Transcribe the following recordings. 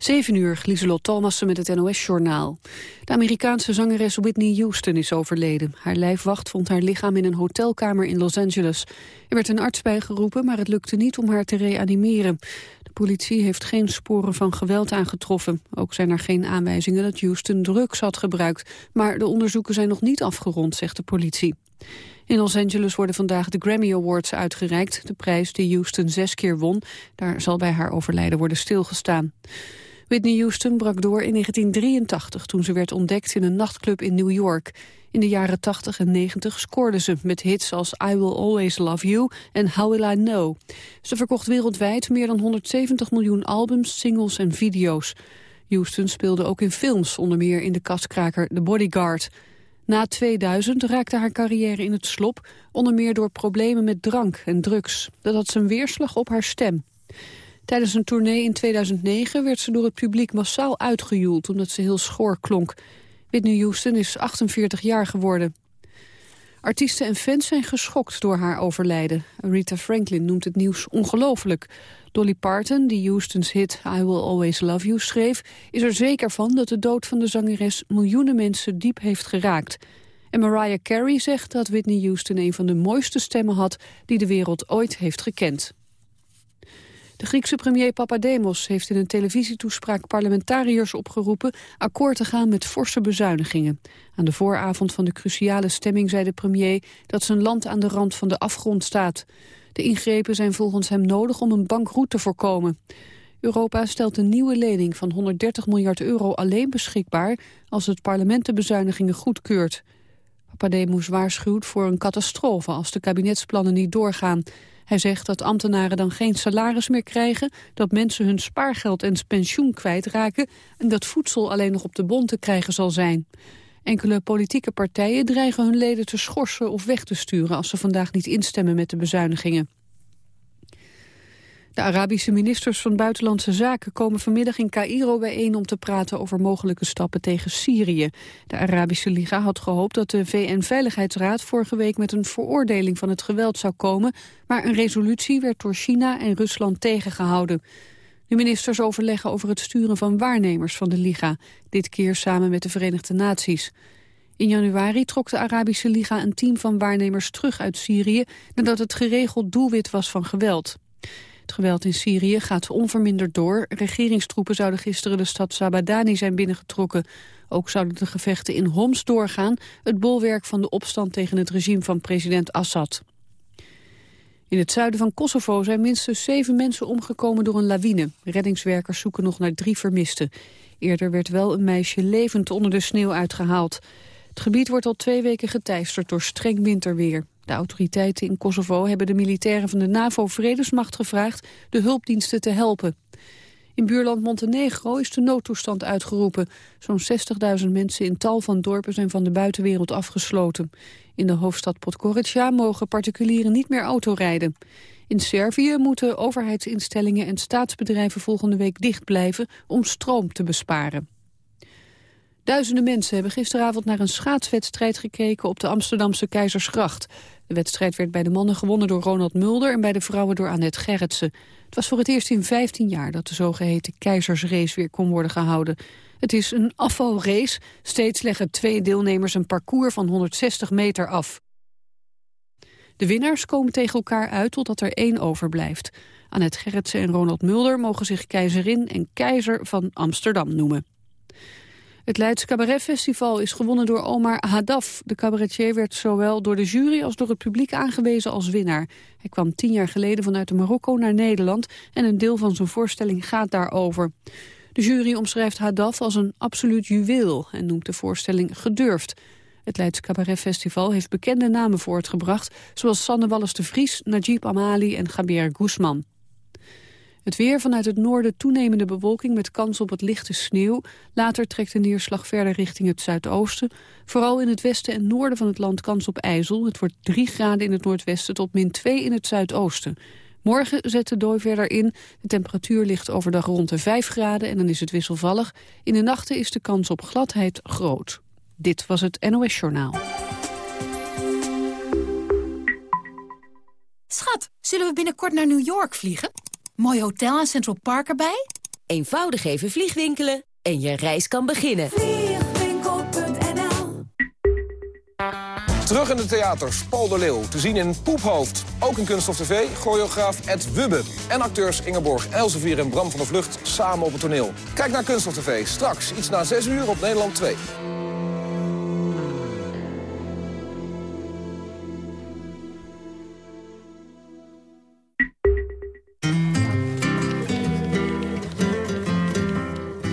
7 uur, Lieselot Thomassen met het NOS-journaal. De Amerikaanse zangeres Whitney Houston is overleden. Haar lijfwacht vond haar lichaam in een hotelkamer in Los Angeles. Er werd een arts bijgeroepen, maar het lukte niet om haar te reanimeren. De politie heeft geen sporen van geweld aangetroffen. Ook zijn er geen aanwijzingen dat Houston drugs had gebruikt. Maar de onderzoeken zijn nog niet afgerond, zegt de politie. In Los Angeles worden vandaag de Grammy Awards uitgereikt. De prijs die Houston zes keer won. Daar zal bij haar overlijden worden stilgestaan. Whitney Houston brak door in 1983 toen ze werd ontdekt in een nachtclub in New York. In de jaren 80 en 90 scoorde ze met hits als I Will Always Love You en How Will I Know. Ze verkocht wereldwijd meer dan 170 miljoen albums, singles en video's. Houston speelde ook in films, onder meer in de kastkraker The Bodyguard. Na 2000 raakte haar carrière in het slop, onder meer door problemen met drank en drugs. Dat had zijn weerslag op haar stem. Tijdens een tournee in 2009 werd ze door het publiek massaal uitgejoeld... omdat ze heel schoor klonk. Whitney Houston is 48 jaar geworden. Artiesten en fans zijn geschokt door haar overlijden. Rita Franklin noemt het nieuws ongelooflijk. Dolly Parton, die Houston's hit I Will Always Love You schreef... is er zeker van dat de dood van de zangeres miljoenen mensen diep heeft geraakt. En Mariah Carey zegt dat Whitney Houston een van de mooiste stemmen had... die de wereld ooit heeft gekend. De Griekse premier Papademos heeft in een televisietoespraak parlementariërs opgeroepen akkoord te gaan met forse bezuinigingen. Aan de vooravond van de cruciale stemming zei de premier dat zijn land aan de rand van de afgrond staat. De ingrepen zijn volgens hem nodig om een bankroet te voorkomen. Europa stelt een nieuwe lening van 130 miljard euro alleen beschikbaar als het parlement de bezuinigingen goedkeurt. Papademos waarschuwt voor een catastrofe als de kabinetsplannen niet doorgaan. Hij zegt dat ambtenaren dan geen salaris meer krijgen, dat mensen hun spaargeld en pensioen kwijtraken en dat voedsel alleen nog op de bon te krijgen zal zijn. Enkele politieke partijen dreigen hun leden te schorsen of weg te sturen als ze vandaag niet instemmen met de bezuinigingen. De Arabische ministers van Buitenlandse Zaken komen vanmiddag in Cairo bijeen om te praten over mogelijke stappen tegen Syrië. De Arabische Liga had gehoopt dat de VN-veiligheidsraad vorige week met een veroordeling van het geweld zou komen, maar een resolutie werd door China en Rusland tegengehouden. De ministers overleggen over het sturen van waarnemers van de Liga, dit keer samen met de Verenigde Naties. In januari trok de Arabische Liga een team van waarnemers terug uit Syrië nadat het geregeld doelwit was van geweld. Het geweld in Syrië gaat onverminderd door. Regeringstroepen zouden gisteren de stad Sabadani zijn binnengetrokken. Ook zouden de gevechten in Homs doorgaan, het bolwerk van de opstand tegen het regime van president Assad. In het zuiden van Kosovo zijn minstens zeven mensen omgekomen door een lawine. Reddingswerkers zoeken nog naar drie vermisten. Eerder werd wel een meisje levend onder de sneeuw uitgehaald. Het gebied wordt al twee weken geteisterd door streng winterweer. De autoriteiten in Kosovo hebben de militairen van de NAVO-vredesmacht gevraagd de hulpdiensten te helpen. In buurland Montenegro is de noodtoestand uitgeroepen. Zo'n 60.000 mensen in tal van dorpen zijn van de buitenwereld afgesloten. In de hoofdstad Podgorica mogen particulieren niet meer autorijden. In Servië moeten overheidsinstellingen en staatsbedrijven volgende week dicht blijven om stroom te besparen. Duizenden mensen hebben gisteravond naar een schaatswedstrijd gekeken op de Amsterdamse Keizersgracht. De wedstrijd werd bij de mannen gewonnen door Ronald Mulder en bij de vrouwen door Annette Gerritsen. Het was voor het eerst in 15 jaar dat de zogeheten keizersrace weer kon worden gehouden. Het is een afvalrace. Steeds leggen twee deelnemers een parcours van 160 meter af. De winnaars komen tegen elkaar uit totdat er één overblijft. Annette Gerritsen en Ronald Mulder mogen zich keizerin en keizer van Amsterdam noemen. Het Leids Cabaret Festival is gewonnen door Omar Haddaf. De cabaretier werd zowel door de jury als door het publiek aangewezen als winnaar. Hij kwam tien jaar geleden vanuit Marokko naar Nederland... en een deel van zijn voorstelling gaat daarover. De jury omschrijft Haddaf als een absoluut juweel... en noemt de voorstelling gedurfd. Het Leids Cabaret Festival heeft bekende namen voortgebracht... zoals Sanne Wallis de Vries, Najib Amali en Gaber Guzman. Het weer vanuit het noorden toenemende bewolking met kans op het lichte sneeuw. Later trekt de neerslag verder richting het zuidoosten. Vooral in het westen en noorden van het land kans op ijzel. Het wordt 3 graden in het noordwesten tot min 2 in het zuidoosten. Morgen zet de dooi verder in. De temperatuur ligt overdag rond de 5 graden en dan is het wisselvallig. In de nachten is de kans op gladheid groot. Dit was het NOS Journaal. Schat, zullen we binnenkort naar New York vliegen? Mooi hotel en Central Park erbij? Eenvoudig even vliegwinkelen en je reis kan beginnen. Vliegwinkel.nl Terug in de theaters, Paul de Leeuw, te zien in Poephoofd. Ook in Kunststof TV, choreograaf Ed Wubbe. En acteurs Ingeborg Elsevier en Bram van der Vlucht samen op het toneel. Kijk naar Kunststof TV, straks iets na 6 uur op Nederland 2.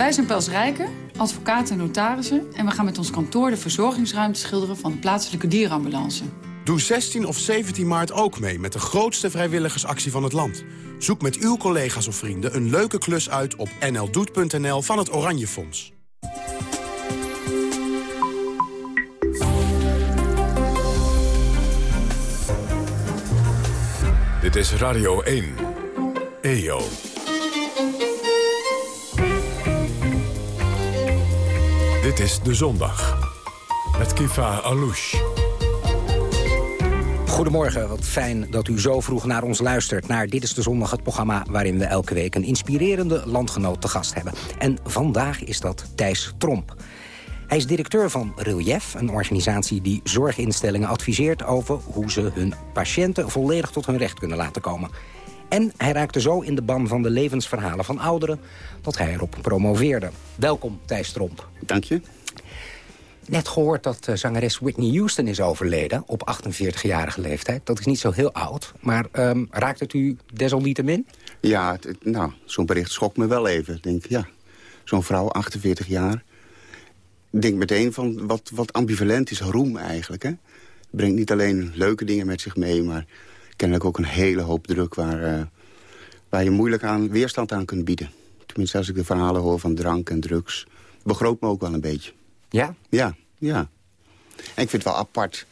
Wij zijn Pels Rijken, advocaten en notarissen... en we gaan met ons kantoor de verzorgingsruimte schilderen... van de plaatselijke dierenambulance. Doe 16 of 17 maart ook mee met de grootste vrijwilligersactie van het land. Zoek met uw collega's of vrienden een leuke klus uit op nldoet.nl van het Oranje Fonds. Dit is Radio 1. EO. Dit is De Zondag. Met Kifa Alouche. Goedemorgen, wat fijn dat u zo vroeg naar ons luistert. Naar Dit is de Zondag, het programma waarin we elke week... een inspirerende landgenoot te gast hebben. En vandaag is dat Thijs Tromp. Hij is directeur van Relief, een organisatie die zorginstellingen adviseert... over hoe ze hun patiënten volledig tot hun recht kunnen laten komen. En hij raakte zo in de ban van de levensverhalen van ouderen... dat hij erop promoveerde. Welkom, Thijs Tromp. Dank je. Net gehoord dat uh, zangeres Whitney Houston is overleden op 48-jarige leeftijd. Dat is niet zo heel oud, maar um, raakt het u desalniettemin? Ja, het, nou, zo'n bericht schokt me wel even. Denk, ja, zo'n vrouw, 48 jaar. Ik denk meteen van wat, wat ambivalent is roem eigenlijk. Hè? Brengt niet alleen leuke dingen met zich mee, maar kennelijk ook een hele hoop druk... waar, uh, waar je moeilijk aan, weerstand aan kunt bieden. Tenminste, als ik de verhalen hoor van drank en drugs... begroot me ook wel een beetje. Ja? Ja, ja. En ik vind het wel apart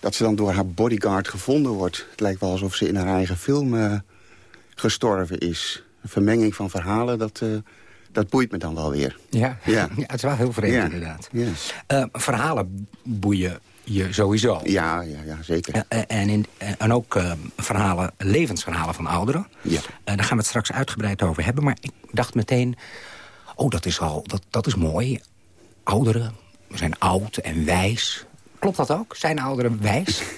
dat ze dan door haar bodyguard gevonden wordt. Het lijkt wel alsof ze in haar eigen film uh, gestorven is. Een vermenging van verhalen, dat, uh, dat boeit me dan wel weer. Ja, ja. ja het is wel heel vreemd ja. inderdaad. Ja. Uh, verhalen boeien je sowieso. Ja, ja, ja zeker. en, in, en ook verhalen, levensverhalen van ouderen. Ja. daar gaan we het straks uitgebreid over hebben. Maar ik dacht meteen, oh dat is, al, dat, dat is mooi ouderen zijn oud en wijs. Klopt dat ook? Zijn ouderen wijs?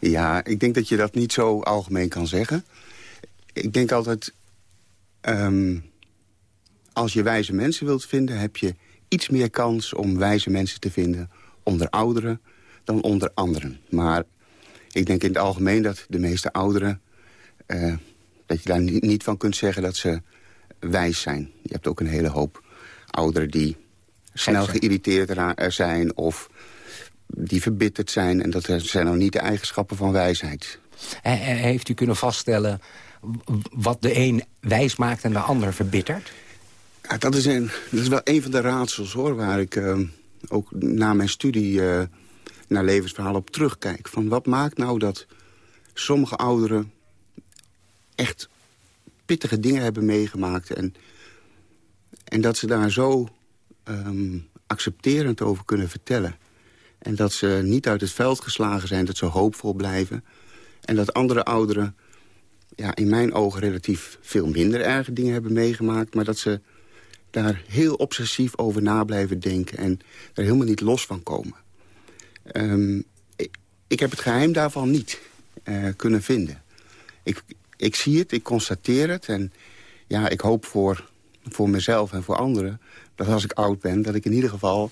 Ja, ik denk dat je dat niet zo algemeen kan zeggen. Ik denk altijd... Um, als je wijze mensen wilt vinden... heb je iets meer kans om wijze mensen te vinden... onder ouderen dan onder anderen. Maar ik denk in het algemeen dat de meeste ouderen... Uh, dat je daar niet van kunt zeggen dat ze wijs zijn. Je hebt ook een hele hoop ouderen die snel geïrriteerd zijn of die verbitterd zijn. En dat zijn nou niet de eigenschappen van wijsheid. Heeft u kunnen vaststellen wat de een wijs maakt en de ander verbittert? Ja, dat, is een, dat is wel een van de raadsels hoor, waar ik uh, ook na mijn studie uh, naar levensverhalen op terugkijk. Van wat maakt nou dat sommige ouderen echt pittige dingen hebben meegemaakt... en, en dat ze daar zo um, accepterend over kunnen vertellen. En dat ze niet uit het veld geslagen zijn, dat ze hoopvol blijven. En dat andere ouderen ja, in mijn ogen relatief veel minder erge dingen hebben meegemaakt... maar dat ze daar heel obsessief over na blijven denken... en er helemaal niet los van komen. Um, ik, heb het geheim daarvan niet uh, kunnen vinden. Ik, ik zie het, ik constateer het en ja, ik hoop voor, voor mezelf en voor anderen dat als ik oud ben, dat ik in ieder geval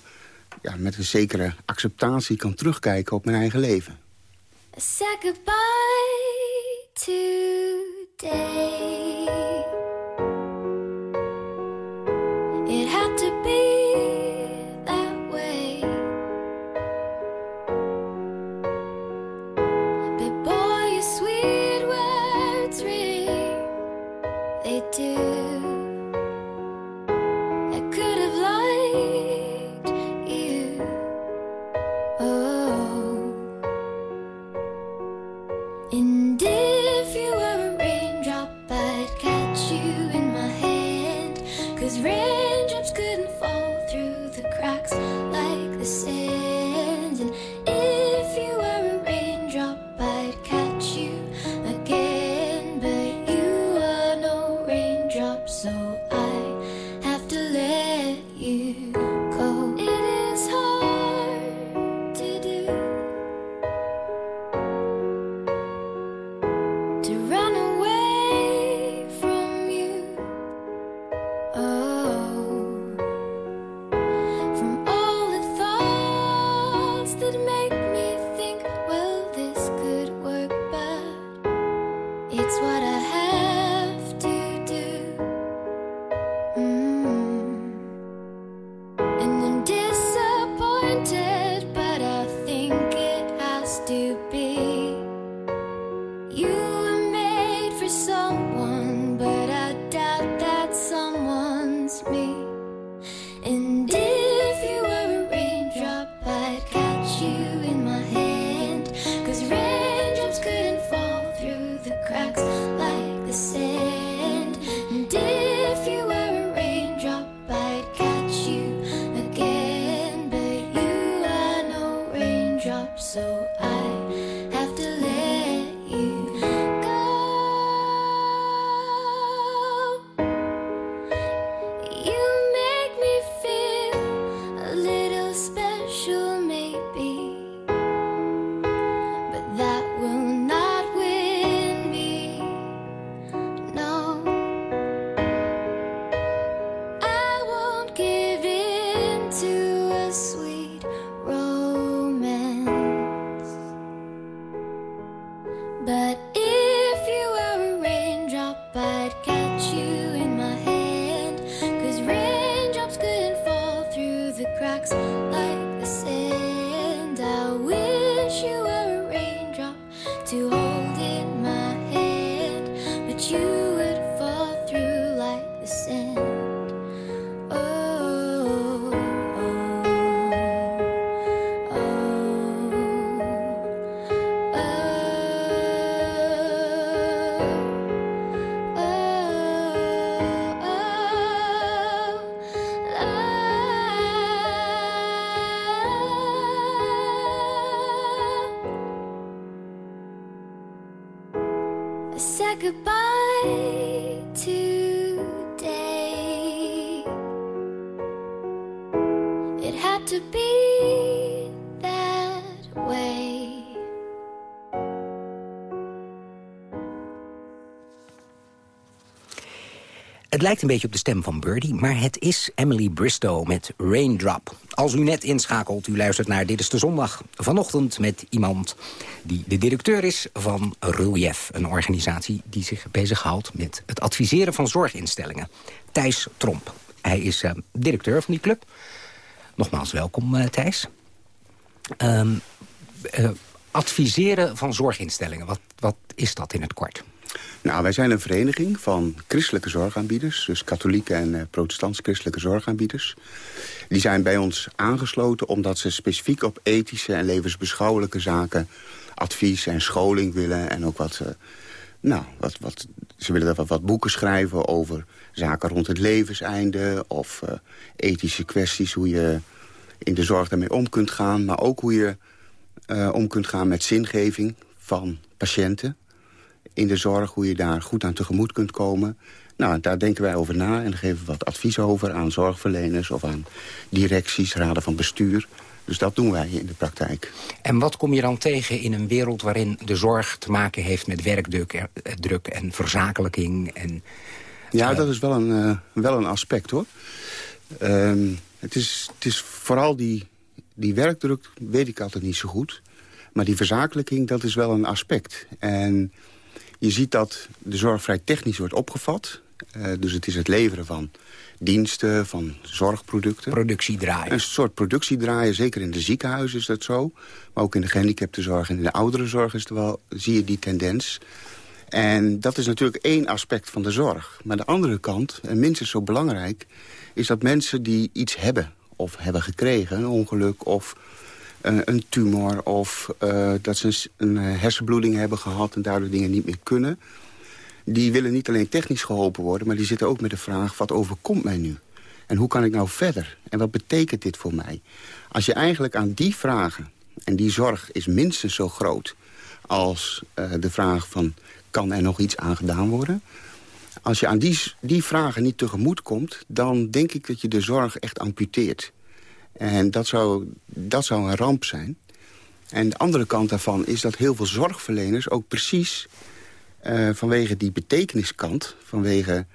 ja, met een zekere acceptatie kan terugkijken op mijn eigen leven. Goodbye today. Sweet lijkt een beetje op de stem van Birdie, maar het is Emily Bristow met Raindrop. Als u net inschakelt, u luistert naar Dit is de Zondag. Vanochtend met iemand die de directeur is van Relief. Een organisatie die zich bezighoudt met het adviseren van zorginstellingen. Thijs Tromp. Hij is eh, directeur van die club. Nogmaals welkom, eh, Thijs. Ehm, eh, adviseren van zorginstellingen, wat, wat is dat in het kort? Nou, wij zijn een vereniging van christelijke zorgaanbieders. Dus katholieke en eh, protestants-christelijke zorgaanbieders. Die zijn bij ons aangesloten omdat ze specifiek op ethische en levensbeschouwelijke zaken... advies en scholing willen en ook wat... eh, nou, wat, wat, ze willen wat, wat boeken schrijven over zaken rond het levenseinde... of eh, ethische kwesties, hoe je in de zorg daarmee om kunt gaan... maar ook hoe je om kunt gaan met zingeving van patiënten in de zorg, hoe je daar goed aan tegemoet kunt komen. Nou, daar denken wij over na en geven wat advies over aan zorgverleners... of aan directies, raden van bestuur. Dus dat doen wij in de praktijk. En wat kom je dan tegen in een wereld waarin de zorg te maken heeft met werkdruk eh, druk en verzakelijking? En, Ja, dat is wel een, eh, wel een aspect, hoor. Ehm, het, is, het is vooral die, die werkdruk, weet ik altijd niet zo goed. Maar die verzakelijking, dat is wel een aspect. En je ziet dat de zorg vrij technisch wordt opgevat. Eh, dus het is het leveren van diensten, van zorgproducten. Productie draaien. Een soort productie draaien, zeker in de ziekenhuizen is dat zo. Maar ook in de gehandicaptenzorg en in de ouderenzorg is er wel, zie je die tendens. En dat is natuurlijk één aspect van de zorg. Maar de andere kant, en minstens zo belangrijk... is dat mensen die iets hebben of hebben gekregen... een ongeluk of een tumor... of eh, dat ze een eh, hersenbloeding hebben gehad... en daardoor dingen niet meer kunnen... die willen niet alleen technisch geholpen worden... maar die zitten ook met de vraag, wat overkomt mij nu? En hoe kan ik nou verder? En wat betekent dit voor mij? Als je eigenlijk aan die vragen... en die zorg is minstens zo groot als eh, de vraag van... kan er nog iets aan gedaan worden? Als je aan die, die vragen niet tegemoet komt... dan denk ik dat je de zorg echt amputeert. En dat zou, dat zou een ramp zijn. En de andere kant daarvan is dat heel veel zorgverleners ook precies... Uh, vanwege die betekeniskant, vanwege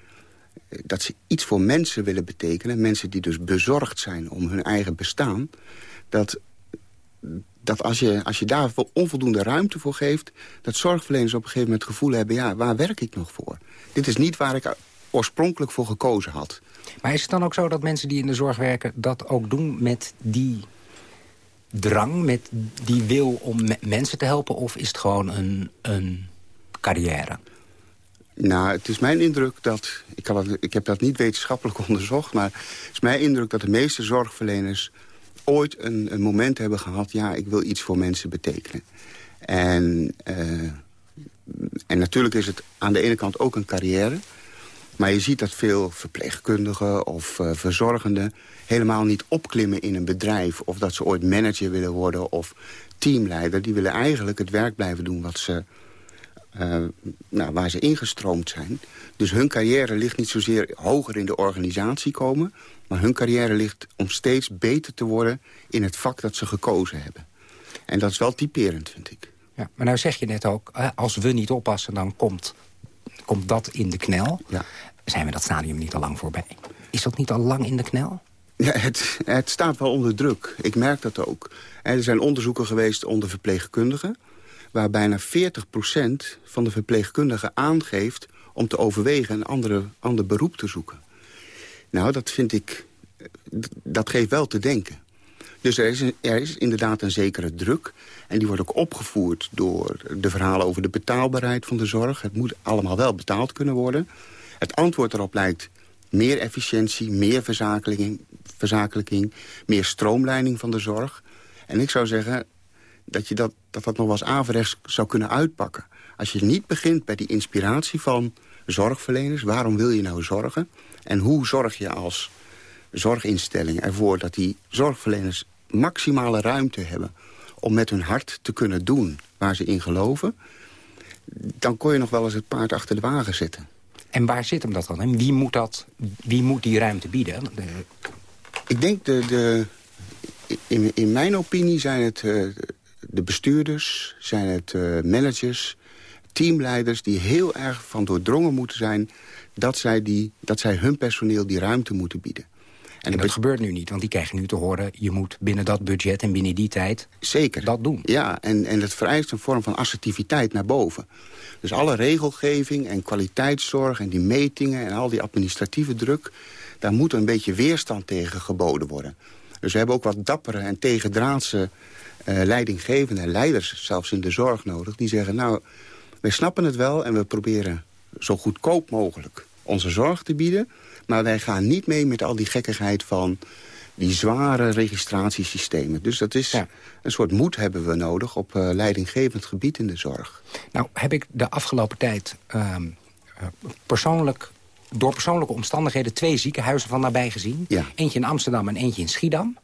eh, dat ze iets voor mensen willen betekenen... mensen die dus bezorgd zijn om hun eigen bestaan... dat, dat als, je, als je daar onvoldoende ruimte voor geeft... dat zorgverleners op een gegeven moment het gevoel hebben... ja, waar werk ik nog voor? Dit is niet waar ik oorspronkelijk voor gekozen had. Maar is het dan ook zo dat mensen die in de zorg werken... dat ook doen met die drang, met die wil om mensen te helpen... of is het gewoon een, een carrière? Nou, het is mijn indruk dat... Ik, kan ik heb dat niet wetenschappelijk onderzocht... maar het is mijn indruk dat de meeste zorgverleners... ooit een, een moment hebben gehad... ja, ik wil iets voor mensen betekenen. En, uh, en natuurlijk is het aan de ene kant ook een carrière... Maar je ziet dat veel verpleegkundigen of uh, verzorgenden... helemaal niet opklimmen in een bedrijf... of dat ze ooit manager willen worden of teamleider. Die willen eigenlijk het werk blijven doen wat ze, uh, nou, waar ze ingestroomd zijn. Dus hun carrière ligt niet zozeer hoger in de organisatie komen... maar hun carrière ligt om steeds beter te worden... in het vak dat ze gekozen hebben. En dat is wel typerend, vind ik. Ja, maar nou zeg je net ook, als we niet oppassen... dan komt komt dat in de knel. Ja. Zijn we dat stadium niet al lang voorbij? Is dat niet al lang in de knel? Ja, het, het staat wel onder druk. Ik merk dat ook. Er zijn onderzoeken geweest onder verpleegkundigen... waar bijna 40% van de verpleegkundigen aangeeft... om te overwegen een andere, ander beroep te zoeken. Nou, dat vind ik... Dat geeft wel te denken. Dus er is, er is inderdaad een zekere druk. En die wordt ook opgevoerd door de verhalen over de betaalbaarheid van de zorg. Het moet allemaal wel betaald kunnen worden. Het antwoord erop lijkt meer efficiëntie, meer verzakelijking, meer stroomleiding van de zorg. En ik zou zeggen dat je dat, dat, dat nog wel eens averechts zou kunnen uitpakken. Als je niet begint bij die inspiratie van zorgverleners... waarom wil je nou zorgen? En hoe zorg je als zorginstelling ervoor dat die zorgverleners maximale ruimte hebben... om met hun hart te kunnen doen waar ze in geloven... dan kon je nog wel eens het paard achter de wagen zetten. En waar zit hem dat dan? En wie moet, dat, wie moet die ruimte bieden? Ik denk, de, de, in, in mijn opinie zijn het uh, de bestuurders, zijn het uh, managers, teamleiders... die heel erg van doordrongen moeten zijn dat zij, die, dat zij hun personeel die ruimte moeten bieden. En, dat gebeurt nu niet, want die krijgen nu te horen... je moet binnen dat budget en binnen die tijd Zeker. dat doen. Ja, en, en het vereist een vorm van assertiviteit naar boven. Dus alle regelgeving en kwaliteitszorg en die metingen... en al die administratieve druk... daar moet een beetje weerstand tegen geboden worden. Dus we hebben ook wat dappere en tegendraadse uh, leidinggevende... leiders zelfs in de zorg nodig, die zeggen... nou, wij snappen het wel en we proberen zo goedkoop mogelijk onze zorg te bieden... Maar wij gaan niet mee met al die gekkigheid van die zware registratiesystemen. Dus dat is een soort moed hebben we nodig op uh, leidinggevend gebied in de zorg. Nou, heb ik de afgelopen tijd uh, persoonlijk, door persoonlijke omstandigheden... twee ziekenhuizen van nabij gezien. Eentje in Amsterdam en eentje in Schiedam.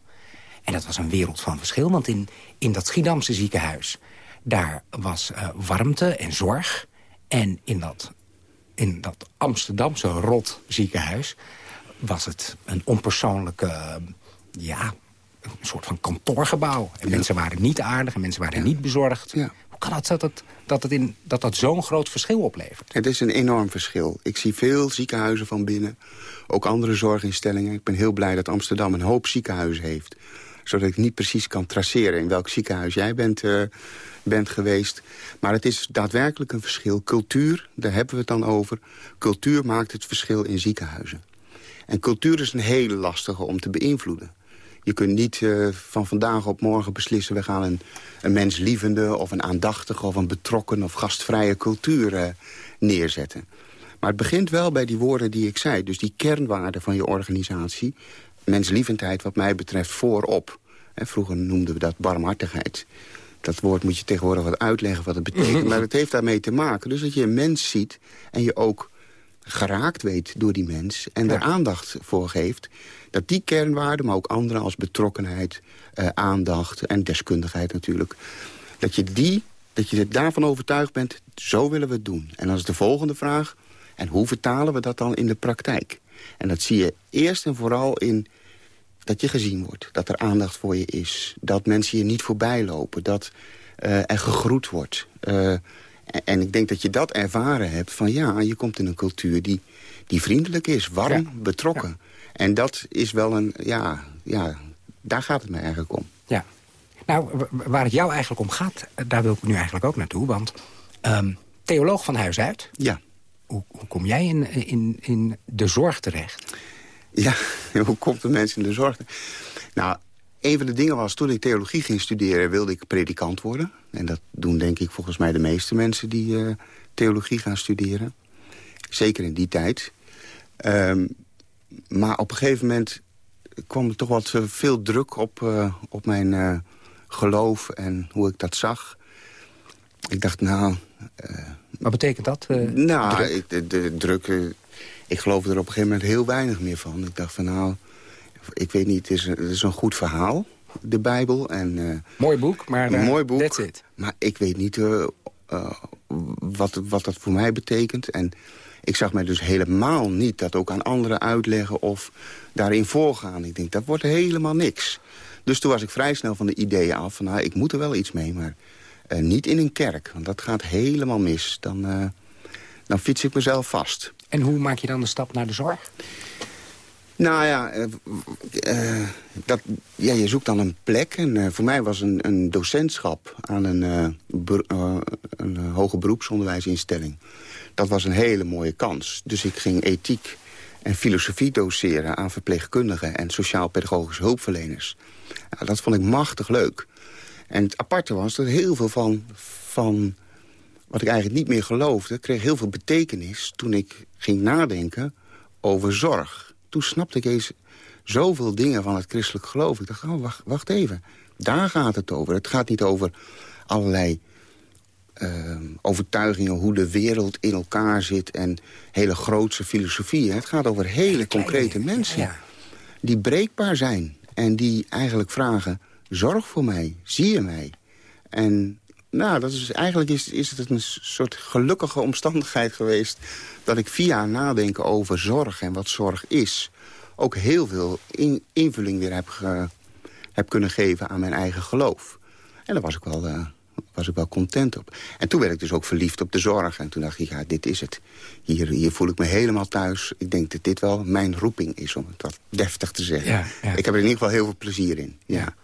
En dat was een wereld van verschil, want in, in dat Schiedamse ziekenhuis... daar was uh, warmte en zorg. En in dat in dat Amsterdamse rot ziekenhuis... was het een onpersoonlijke, ja, een soort van kantoorgebouw. En mensen waren niet aardig en mensen waren niet bezorgd. Hoe kan het dat het, dat, het in, dat, dat zo'n groot verschil oplevert? Het is een enorm verschil. Ik zie veel ziekenhuizen van binnen. Ook andere zorginstellingen. Ik ben heel blij dat Amsterdam een hoop ziekenhuizen heeft zodat ik niet precies kan traceren in welk ziekenhuis jij bent, uh, bent geweest. Maar het is daadwerkelijk een verschil. Cultuur, daar hebben we het dan over. Cultuur maakt het verschil in ziekenhuizen. En cultuur is een hele lastige om te beïnvloeden. Je kunt niet uh, van vandaag op morgen beslissen... we gaan een, een menslievende of een aandachtige of een betrokken of gastvrije cultuur uh, neerzetten. Maar het begint wel bij die woorden die ik zei. Dus die kernwaarden van je organisatie menslievendheid wat mij betreft voorop. vroeger noemden we dat barmhartigheid. Dat woord moet je tegenwoordig wat uitleggen wat het betekent. maar het heeft daarmee te maken. Dus dat je een mens ziet en je ook geraakt weet door die mens... en er aandacht voor geeft... dat die kernwaarden, maar ook andere als betrokkenheid, eh, aandacht... en deskundigheid natuurlijk... dat je, die, dat je daarvan overtuigd bent, zo willen we het doen. En dan is de volgende vraag... En hoe vertalen we dat dan in de praktijk? En dat zie je eerst en vooral in dat je gezien wordt. Dat er aandacht voor je is. Dat mensen je niet voorbij lopen. Dat uh, er gegroet wordt. Uh, en ik denk dat je dat ervaren hebt van ja, je komt in een cultuur die, die vriendelijk is, warm, betrokken. En dat is wel een, ja, ja, daar gaat het me eigenlijk om. Ja. Nou, waar het jou eigenlijk om gaat, daar wil ik nu eigenlijk ook naartoe. Want um, theoloog van huis uit. Ja. Hoe, hoe kom jij in, in, in de zorg terecht? Ja, hoe komt de mensen in de zorg? Nou, een van de dingen was, toen ik theologie ging studeren... wilde ik predikant worden. En dat doen denk ik volgens mij de meeste mensen die uh, theologie gaan studeren. Zeker in die tijd. Um, maar op een gegeven moment kwam er toch wat veel druk op, uh, op mijn geloof en hoe ik dat zag. Ik dacht, nou... Wat betekent dat? nou, druk? Ik, de, de, druk... ik geloofde er op een gegeven moment heel weinig meer van. Ik dacht van, nou ik weet niet, het is, een, het is een goed verhaal, de Bijbel. En, uh, mooi boek, maar een mooi boek, that's it. Maar ik weet niet uh, wat, wat dat voor mij betekent. En ik zag mij dus helemaal niet dat ook aan anderen uitleggen of daarin voorgaan. Ik denk, dat wordt helemaal niks. Dus toen was ik vrij snel van de ideeën af van, nou, ik moet er wel iets mee, maar niet in een kerk. Want dat gaat helemaal mis. Dan, dan fiets ik mezelf vast. En hoe maak je dan de stap naar de zorg? Nou ja, uh, uh, dat, ja, je zoekt dan een plek. En uh, voor mij was een, een docentschap aan een, een hoger beroepsonderwijsinstelling. Dat was een hele mooie kans. Dus ik ging ethiek en filosofie doseren aan verpleegkundigen... en sociaal-pedagogische hulpverleners. Ja, dat vond ik machtig leuk. En het aparte was dat heel veel van, van wat ik eigenlijk niet meer geloofde... kreeg heel veel betekenis toen ik ging nadenken over zorg toen snapte ik eens zoveel dingen van het christelijk geloof. Ik dacht, oh, wacht, wacht even. Daar gaat het over. Het gaat niet over allerlei uh, overtuigingen... hoe de wereld in elkaar zit en hele grootse filosofieën. Het gaat over hele concrete mensen. Die breekbaar zijn. En die eigenlijk vragen, zorg voor mij, zie je mij? En nou, dat is, eigenlijk is, is het een soort gelukkige omstandigheid geweest... dat ik via nadenken over zorg en wat zorg is... ook heel veel invulling weer heb, heb kunnen geven aan mijn eigen geloof. En daar was ik, wel, uh, was ik wel content op. En toen werd ik dus ook verliefd op de zorg. En toen dacht ik, ja, dit is het. Hier, hier voel ik me helemaal thuis. Ik denk dat dit wel mijn roeping is, om het wat deftig te zeggen. Ja, ja. Ik heb er in ieder geval heel veel plezier in. Ja.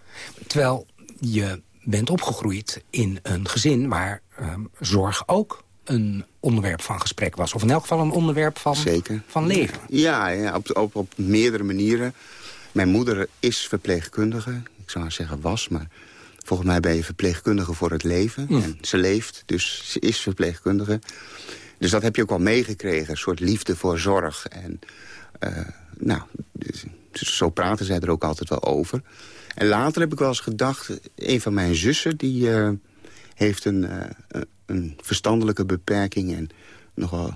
Terwijl je bent opgegroeid in een gezin waar um, zorg ook een onderwerp van gesprek was. Of in elk geval een onderwerp van, Zeker. van leven. Ja, ja op, op, op meerdere manieren. Mijn moeder is verpleegkundige. Ik zou zeggen was, maar volgens mij ben je verpleegkundige voor het leven. Mm. En ze leeft, dus ze is verpleegkundige. Dus dat heb je ook wel meegekregen. Een soort liefde voor zorg. En uh, nou, dus, zo praten zij er ook altijd wel over. En later heb ik wel eens gedacht... een van mijn zussen die uh, heeft een, uh, een verstandelijke beperking... en nogal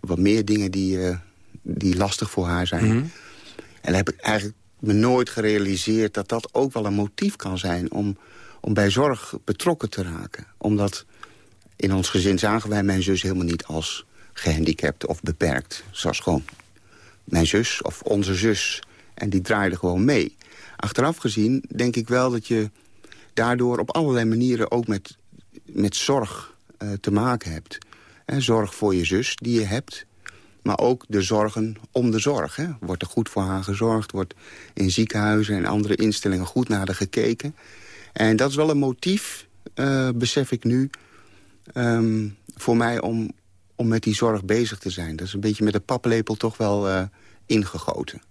wat meer dingen die, uh, die lastig voor haar zijn. Mm -hmm. En dan heb ik eigenlijk me nooit gerealiseerd... dat dat ook wel een motief kan zijn om, om bij zorg betrokken te raken. Omdat in ons gezin zagen wij mijn zus helemaal niet als gehandicapt of beperkt. Was gewoon mijn zus of onze zus. En die draaide gewoon mee achteraf gezien denk ik wel dat je daardoor op allerlei manieren ook met, met zorg uh, te maken hebt. He, zorg voor je zus die je hebt, maar ook de zorgen om de zorg. Hè. Wordt er goed voor haar gezorgd, wordt in ziekenhuizen en andere instellingen goed naar haar gekeken. En dat is wel een motief, uh, besef ik nu, um, voor mij om, om met die zorg bezig te zijn. Dat is een beetje met de paplepel toch wel ingegoten.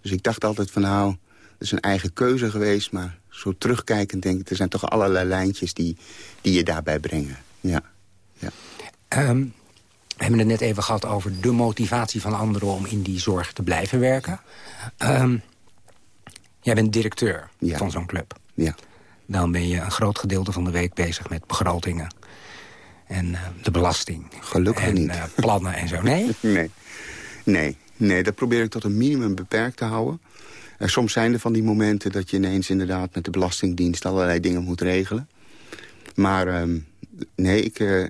Dus ik dacht altijd van nou, is een eigen keuze geweest, maar zo terugkijkend denk ik... er zijn toch allerlei lijntjes die, die je daarbij brengen. Ja. ja. Um, we hebben het net even gehad over de motivatie van anderen... om in die zorg te blijven werken. Um, jij bent directeur ja. van zo'n club. Ja. Dan ben je een groot gedeelte van de week bezig met begrotingen. En uh, de belasting. Gelukkig en, niet. Uh, plannen en zo. Nee? nee. Nee. Nee, dat probeer ik tot een minimum beperkt te houden. Uh, soms zijn er van die momenten dat je ineens inderdaad met de Belastingdienst allerlei dingen moet regelen. Maar uh, nee, ik, uh,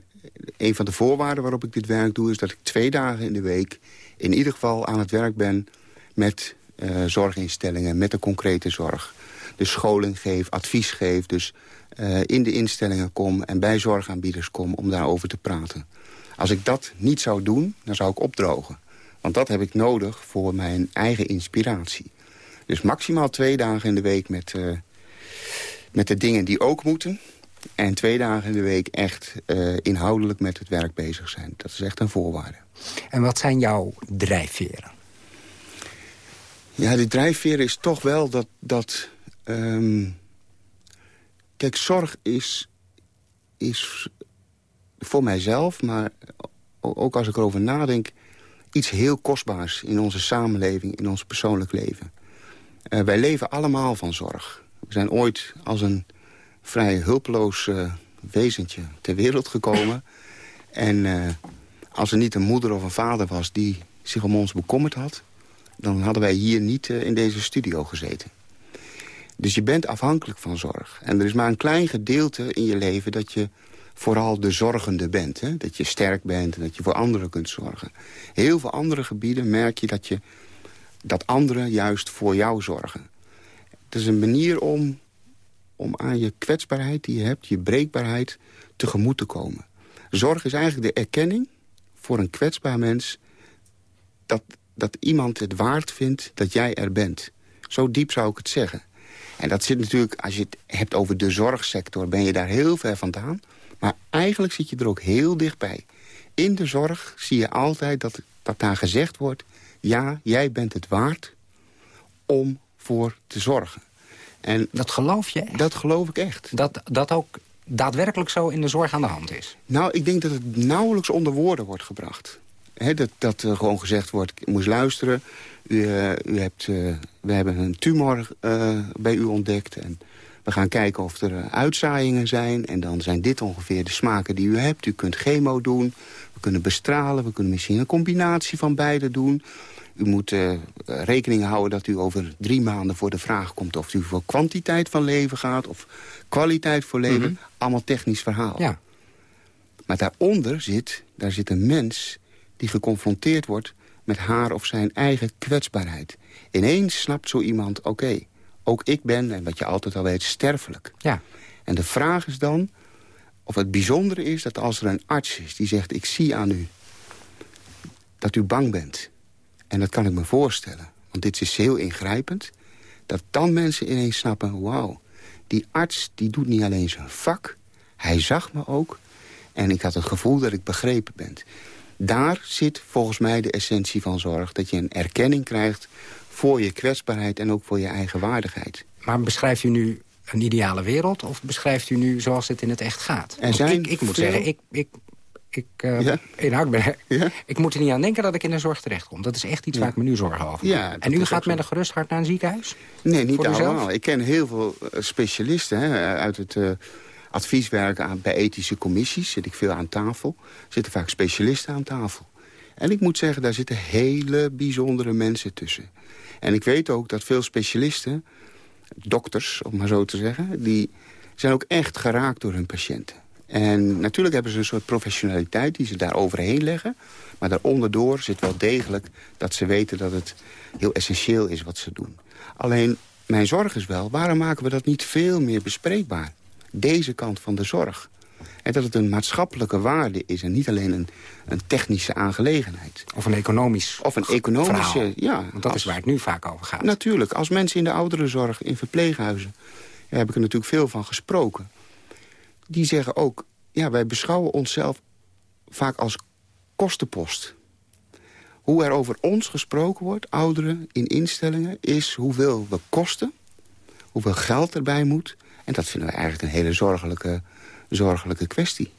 een van de voorwaarden waarop ik dit werk doe... is dat ik twee dagen in de week in ieder geval aan het werk ben... met uh, zorginstellingen, met de concrete zorg. Dus scholing geef, advies geef, dus uh, in de instellingen kom... en bij zorgaanbieders kom om daarover te praten. Als ik dat niet zou doen, dan zou ik opdrogen. Want dat heb ik nodig voor mijn eigen inspiratie. Dus maximaal twee dagen in de week met, uh, met de dingen die ook moeten... En twee dagen in de week echt uh, inhoudelijk met het werk bezig zijn. Dat is echt een voorwaarde. En wat zijn jouw drijfveren? Ja, de drijfveer is toch wel dat... dat um... Kijk, zorg is, is voor mijzelf, maar ook als ik erover nadenk... iets heel kostbaars in onze samenleving, in ons persoonlijk leven. Uh, wij leven allemaal van zorg. We zijn ooit als een vrij hulpeloos uh, wezentje ter wereld gekomen. en uh, als er niet een moeder of een vader was die zich om ons bekommerd had... dan hadden wij hier niet in deze studio gezeten. Dus je bent afhankelijk van zorg. En er is maar een klein gedeelte in je leven dat je vooral de zorgende bent. Hè? Dat je sterk bent en dat je voor anderen kunt zorgen. Heel veel andere gebieden merk je dat, je dat anderen juist voor jou zorgen. Het is een manier om om aan je kwetsbaarheid die je hebt, je breekbaarheid, tegemoet te komen. Zorg is eigenlijk de erkenning voor een kwetsbaar mens... dat, dat iemand het waard vindt dat jij er bent. Zo diep zou ik het zeggen. En dat zit natuurlijk, als je het hebt over de zorgsector... ben je daar heel ver vandaan. Maar eigenlijk zit je er ook heel dichtbij. In de zorg zie je altijd dat, dat daar gezegd wordt... ja, jij bent het waard om voor te zorgen. En dat geloof je Dat geloof ik echt. Dat, dat ook daadwerkelijk zo in de zorg aan de hand is? Nou, ik denk dat het nauwelijks onder woorden wordt gebracht. dat, dat er gewoon gezegd wordt, ik moest luisteren. U, uh, u hebt, uh, we hebben een tumor uh, bij u ontdekt. En we gaan kijken of er uitzaaiingen zijn. En dan zijn dit ongeveer de smaken die u hebt. U kunt chemo doen, we kunnen bestralen. We kunnen misschien een combinatie van beide doen. U moet uh, rekening houden dat u over drie maanden voor de vraag komt... of u voor kwantiteit van leven gaat of kwaliteit voor leven. Mm -hmm. Allemaal technisch verhaal. Ja. Maar daaronder zit, daar zit een mens die geconfronteerd wordt... met haar of zijn eigen kwetsbaarheid. Ineens snapt zo iemand, oké, okay, ook ik ben, en wat je altijd al weet, sterfelijk. Ja. En de vraag is dan of het bijzondere is dat als er een arts is... die zegt, ik zie aan u dat u bang bent... En dat kan ik me voorstellen, want dit is heel ingrijpend... dat dan mensen ineens snappen, wauw, die arts die doet niet alleen zijn vak... hij zag me ook en ik had het gevoel dat ik begrepen ben. Daar zit volgens mij de essentie van zorg. Dat je een erkenning krijgt voor je kwetsbaarheid en ook voor je eigen waardigheid. Maar beschrijft u nu een ideale wereld of beschrijft u nu zoals het in het echt gaat? Er zijn ik, ik moet veel... zeggen, ik, ik ik, uh, ja? in ben, ja? ik moet er niet aan denken dat ik in de zorg terechtkom. Dat is echt iets Ja. waar ik me nu zorgen over maak. En u gaat met een gerust hart naar een ziekenhuis? Nee, niet Voor uzelf? allemaal. Ik ken heel veel eh, specialisten hè, uit het eh, advieswerk aan, bij ethische commissies. Zit ik veel aan tafel. Zitten vaak specialisten aan tafel. En ik moet zeggen, daar zitten hele bijzondere mensen tussen. En ik weet ook dat veel specialisten, dokters om maar zo te zeggen... die zijn ook echt geraakt door hun patiënten. En natuurlijk hebben ze een soort professionaliteit die ze daar overheen leggen. Maar daaronderdoor zit wel degelijk dat ze weten dat het heel essentieel is wat ze doen. Alleen, mijn zorg is wel, waarom maken we dat niet veel meer bespreekbaar? Deze kant van de zorg. En dat het een maatschappelijke waarde is en niet alleen een, een technische aangelegenheid. Of een economisch Of een economische, verhaal? ja. Want dat als- is waar het nu vaak over gaat. Natuurlijk, als mensen in de ouderenzorg, in verpleeghuizen... daar heb ik er natuurlijk veel van gesproken... die zeggen ook, ja, wij beschouwen onszelf vaak als kostenpost. Hoe er over ons gesproken wordt, ouderen in instellingen... is hoeveel we kosten, hoeveel geld erbij moet... en dat vinden we eigenlijk een hele zorgelijke, zorgelijke kwestie.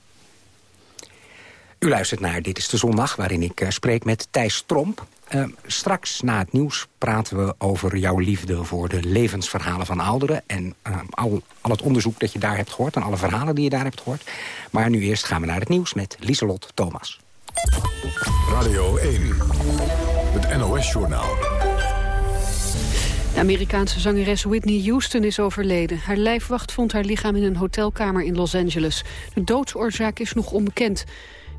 U luistert naar Dit is de Zondag, waarin ik eh, spreek met Thijs Tromp. Eh, straks na het nieuws praten we over jouw liefde voor de levensverhalen van ouderen... en eh, al, al het onderzoek dat je daar hebt gehoord en alle verhalen die je daar hebt gehoord. Maar nu eerst gaan we naar het nieuws met Lieselot Thomas. Radio 1. Het NOS-journaal. De Amerikaanse zangeres Whitney Houston is overleden. Haar lijfwacht vond haar lichaam in een hotelkamer in Los Angeles. De doodsoorzaak is nog onbekend.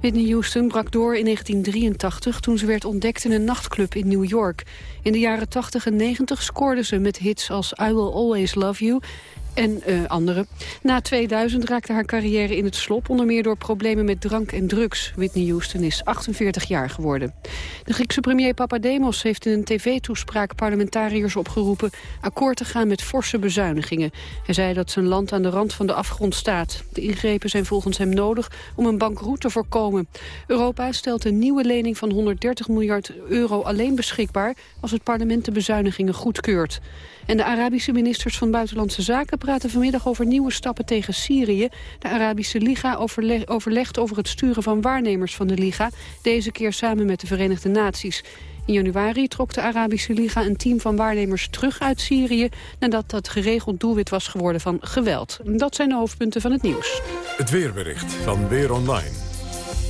Whitney Houston brak door in 1983 toen ze werd ontdekt in een nachtclub in New York. In de jaren 80 en 90 scoorde ze met hits als I Will Always Love You en uh, anderen. Na 2000 raakte haar carrière in het slop, onder meer door problemen met drank en drugs. Whitney Houston is 48 jaar geworden. De Griekse premier Papademos heeft in een tv-toespraak parlementariërs opgeroepen akkoord te gaan met forse bezuinigingen. Hij zei dat zijn land aan de rand van de afgrond staat. De ingrepen zijn volgens hem nodig om een bankroet te voorkomen. Europa stelt een nieuwe lening van 130 miljard euro alleen beschikbaar als het parlement de bezuinigingen goedkeurt. En de Arabische ministers van Buitenlandse Zaken praten vanmiddag over nieuwe stappen tegen Syrië. De Arabische Liga overlegt over het sturen van waarnemers van de Liga. Deze keer samen met de Verenigde Naties. In januari trok de Arabische Liga een team van waarnemers terug uit Syrië... nadat dat geregeld doelwit was geworden van geweld. Dat zijn de hoofdpunten van het nieuws. Het weerbericht van Weer Online.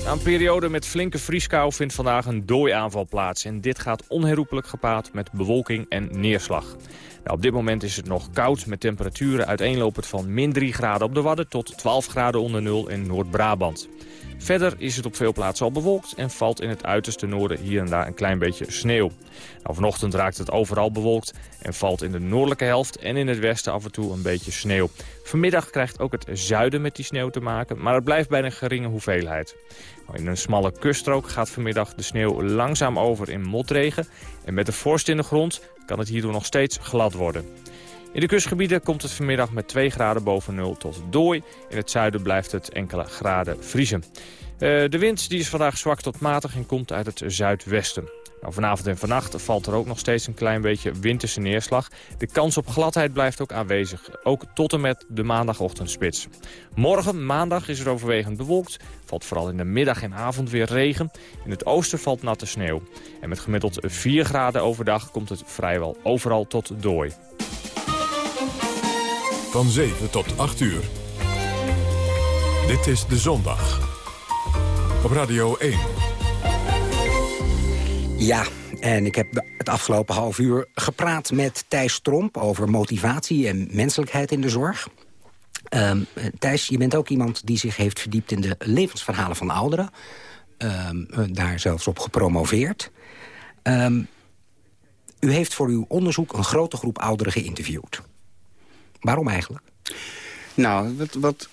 Na een periode met flinke vrieskou vindt vandaag een dooiaanval plaats. En dit gaat onherroepelijk gepaard met bewolking en neerslag. Nou, op dit moment is het nog koud met temperaturen uiteenlopend van min 3 graden op de Wadden... tot 12 graden onder nul in Noord-Brabant. Verder is het op veel plaatsen al bewolkt en valt in het uiterste noorden hier en daar een klein beetje sneeuw. Nou, vanochtend raakt het overal bewolkt en valt in de noordelijke helft en in het westen af en toe een beetje sneeuw. Vanmiddag krijgt ook het zuiden met die sneeuw te maken, maar het blijft bij een geringe hoeveelheid. Nou, in een smalle kuststrook gaat vanmiddag de sneeuw langzaam over in motregen en met de vorst in de grond kan het hierdoor nog steeds glad worden. In de kustgebieden komt het vanmiddag met 2 graden boven nul tot dooi. In het zuiden blijft het enkele graden vriezen. Uh, de wind die is vandaag zwak tot matig en komt uit het zuidwesten. Nou, vanavond en vannacht valt er ook nog steeds een klein beetje winterse neerslag. De kans op gladheid blijft ook aanwezig, ook tot en met de maandagochtendspits. Morgen, maandag, is het overwegend bewolkt. Valt vooral in de middag en avond weer regen. In het oosten valt natte sneeuw. En met gemiddeld 4 graden overdag komt het vrijwel overal tot dooi. Van 7 tot 8 uur. Dit is De Zondag. Op Radio 1. Ja, en ik heb het afgelopen half uur gepraat met Thijs Tromp... over motivatie en menselijkheid in de zorg. Um, Thijs, je bent ook iemand die zich heeft verdiept in de levensverhalen van ouderen. Um, daar zelfs op gepromoveerd. Um, u heeft voor uw onderzoek een grote groep ouderen geïnterviewd. Waarom eigenlijk? Nou, wat, wat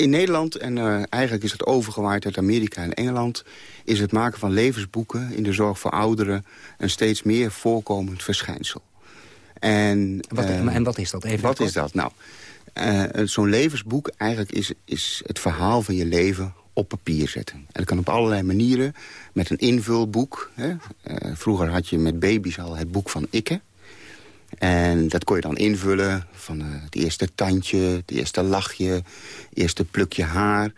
in Nederland, en uh, eigenlijk is het overgewaaid uit Amerika en Engeland... is het maken van levensboeken in de zorg voor ouderen... een steeds meer voorkomend verschijnsel. En, wat, uh, en wat is dat? Even wat is dat? Nou, uh, zo'n levensboek eigenlijk is, is het verhaal van je leven op papier zetten. En dat kan op allerlei manieren. Met een invulboek. Hè. vroeger had je met baby's al het boek van Ikke. En dat kon je dan invullen van uh, het eerste tandje, het eerste lachje, het eerste plukje haar.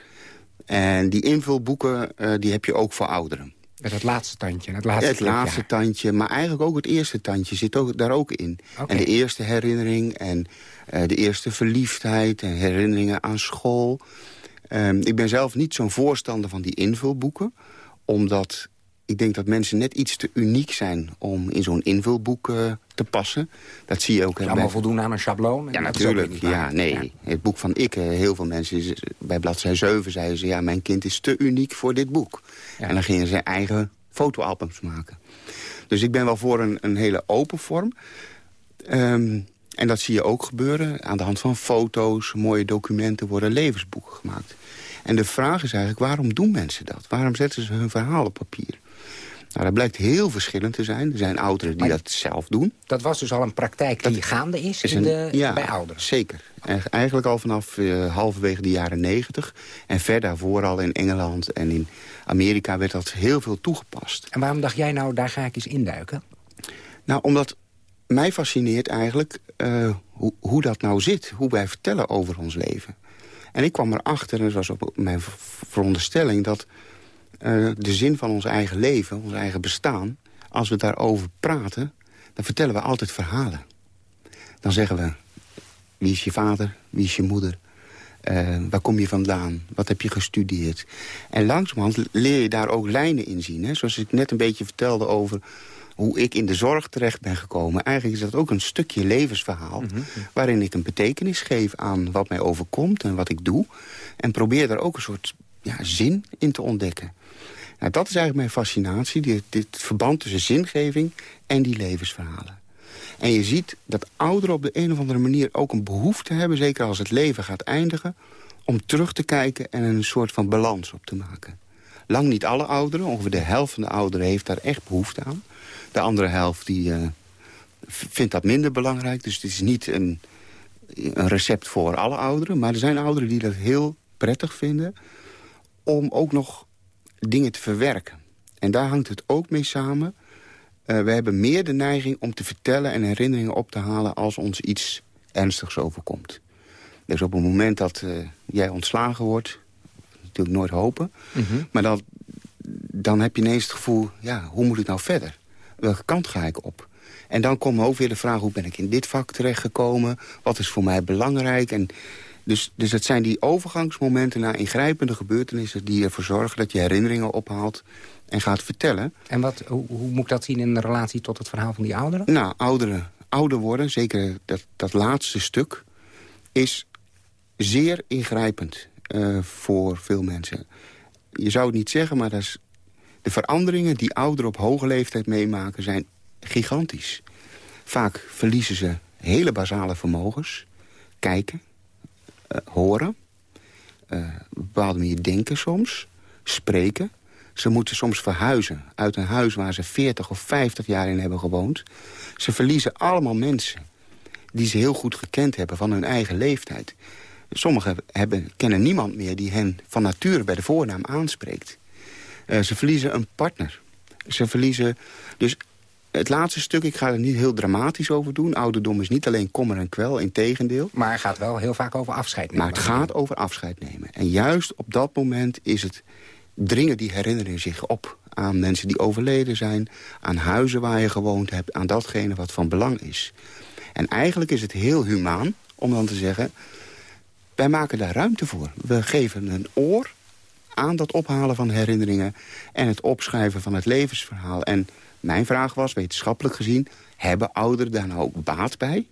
En die invulboeken uh, die heb je ook voor ouderen. Met het laatste tandje. Het laatste, het laatste tandje, maar eigenlijk ook het eerste tandje zit ook, daar ook in. Okay. En de eerste herinnering en uh, de eerste verliefdheid en herinneringen aan school. Um, ik ben zelf niet zo'n voorstander van die invulboeken. Omdat ik denk dat mensen net iets te uniek zijn om in zo'n invulboek uh, te passen. Dat zie je ook. allemaal voldoen aan een schabloon? Ja, natuurlijk. Ja, nee. Ja. Het boek van Ikke, heel veel mensen, bij bladzijde 7 zeiden ze... ja, mijn kind is te uniek voor dit boek. Ja. En dan gingen ze eigen fotoalbums maken. Dus ik ben wel voor een, een hele open vorm. Um, en dat zie je ook gebeuren. Aan de hand van foto's, mooie documenten worden levensboeken gemaakt. En de vraag is eigenlijk, waarom doen mensen dat? Waarom zetten ze hun verhaal op papier? Nou, dat blijkt heel verschillend te zijn. Er zijn ouderen die maar dat zelf doen. Dat was dus al een praktijk die dat gaande is, is een, de, ja, bij ouderen? zeker. Eigenlijk al vanaf uh, halverwege de jaren negentig. En verder vooral in Engeland en in Amerika werd dat heel veel toegepast. En waarom dacht jij nou, daar ga ik eens induiken? Nou, omdat mij fascineert eigenlijk uh, hoe, hoe dat nou zit. Hoe wij vertellen over ons leven. En ik kwam erachter, en dat was ook mijn veronderstelling... dat uh, de zin van ons eigen leven, ons eigen bestaan... als we daarover praten, dan vertellen we altijd verhalen. Dan zeggen we, wie is je vader, wie is je moeder... Uh, waar kom je vandaan? Wat heb je gestudeerd? En langzamerhand leer je daar ook lijnen in zien. Hè? Zoals ik net een beetje vertelde over hoe ik in de zorg terecht ben gekomen. Eigenlijk is dat ook een stukje levensverhaal... Mhm. waarin ik een betekenis geef aan wat mij overkomt en wat ik doe. En probeer daar ook een soort ja, zin in te ontdekken. Nou, dat is eigenlijk mijn fascinatie, dit, dit verband tussen zingeving en die levensverhalen. En je ziet dat ouderen op de een of andere manier ook een behoefte hebben... zeker als het leven gaat eindigen, om terug te kijken en een soort van balans op te maken. Lang niet alle ouderen, ongeveer de helft van de ouderen heeft daar echt behoefte aan. De andere helft die, eh, vindt dat minder belangrijk. Dus het is niet een, een recept voor alle ouderen. Maar er zijn ouderen die dat heel prettig vinden... om ook nog dingen te verwerken. En daar hangt het ook mee samen. Eh, we hebben meer de neiging om te vertellen en herinneringen op te halen... als ons iets ernstigs overkomt. Dus op het moment dat eh, jij ontslagen wordt... natuurlijk nooit hopen... maar dan, dan heb je ineens het gevoel... ja, hoe moet ik nou verder? Welke kant ga ik op? En dan komen ook weer de vraag... hoe ben ik in dit vak terechtgekomen? Wat is voor mij belangrijk? En dus, dus het zijn die overgangsmomenten naar ingrijpende gebeurtenissen... die ervoor zorgen dat je herinneringen ophaalt en gaat vertellen. En wat, hoe, hoe moet ik dat zien in relatie tot het verhaal van die ouderen? Nou, ouderen, ouder worden, zeker dat, dat laatste stuk... is zeer ingrijpend eh, voor veel mensen. Je zou het niet zeggen, maar dat is, de veranderingen die ouderen op hoge leeftijd meemaken... zijn gigantisch. Vaak verliezen ze hele basale vermogens. Kijken, horen, eh, op een bepaalde manier denken soms, spreken. Ze moeten soms verhuizen uit een huis waar ze 40 of 50 jaar in hebben gewoond. Ze verliezen allemaal mensen die ze heel goed gekend hebben van hun eigen leeftijd. Sommigen hebben, kennen niemand meer die hen van nature bij de voornaam aanspreekt. Eh, ze verliezen een partner. Ze verliezen... Dus het laatste stuk, ik ga er niet heel dramatisch over doen. Ouderdom is niet alleen kommer en kwel, in tegendeel. Maar het gaat wel heel vaak over afscheid nemen. Maar het gaat over afscheid nemen. En juist op dat moment is het, dringen die herinneringen zich op aan mensen die overleden zijn... aan huizen waar je gewoond hebt, aan datgene wat van belang is. En eigenlijk is het heel humaan om dan te zeggen... wij maken daar ruimte voor. We geven een oor aan dat ophalen van herinneringen... en het opschrijven van het levensverhaal. En mijn vraag was, wetenschappelijk gezien... hebben ouderen daar nou ook baat bij?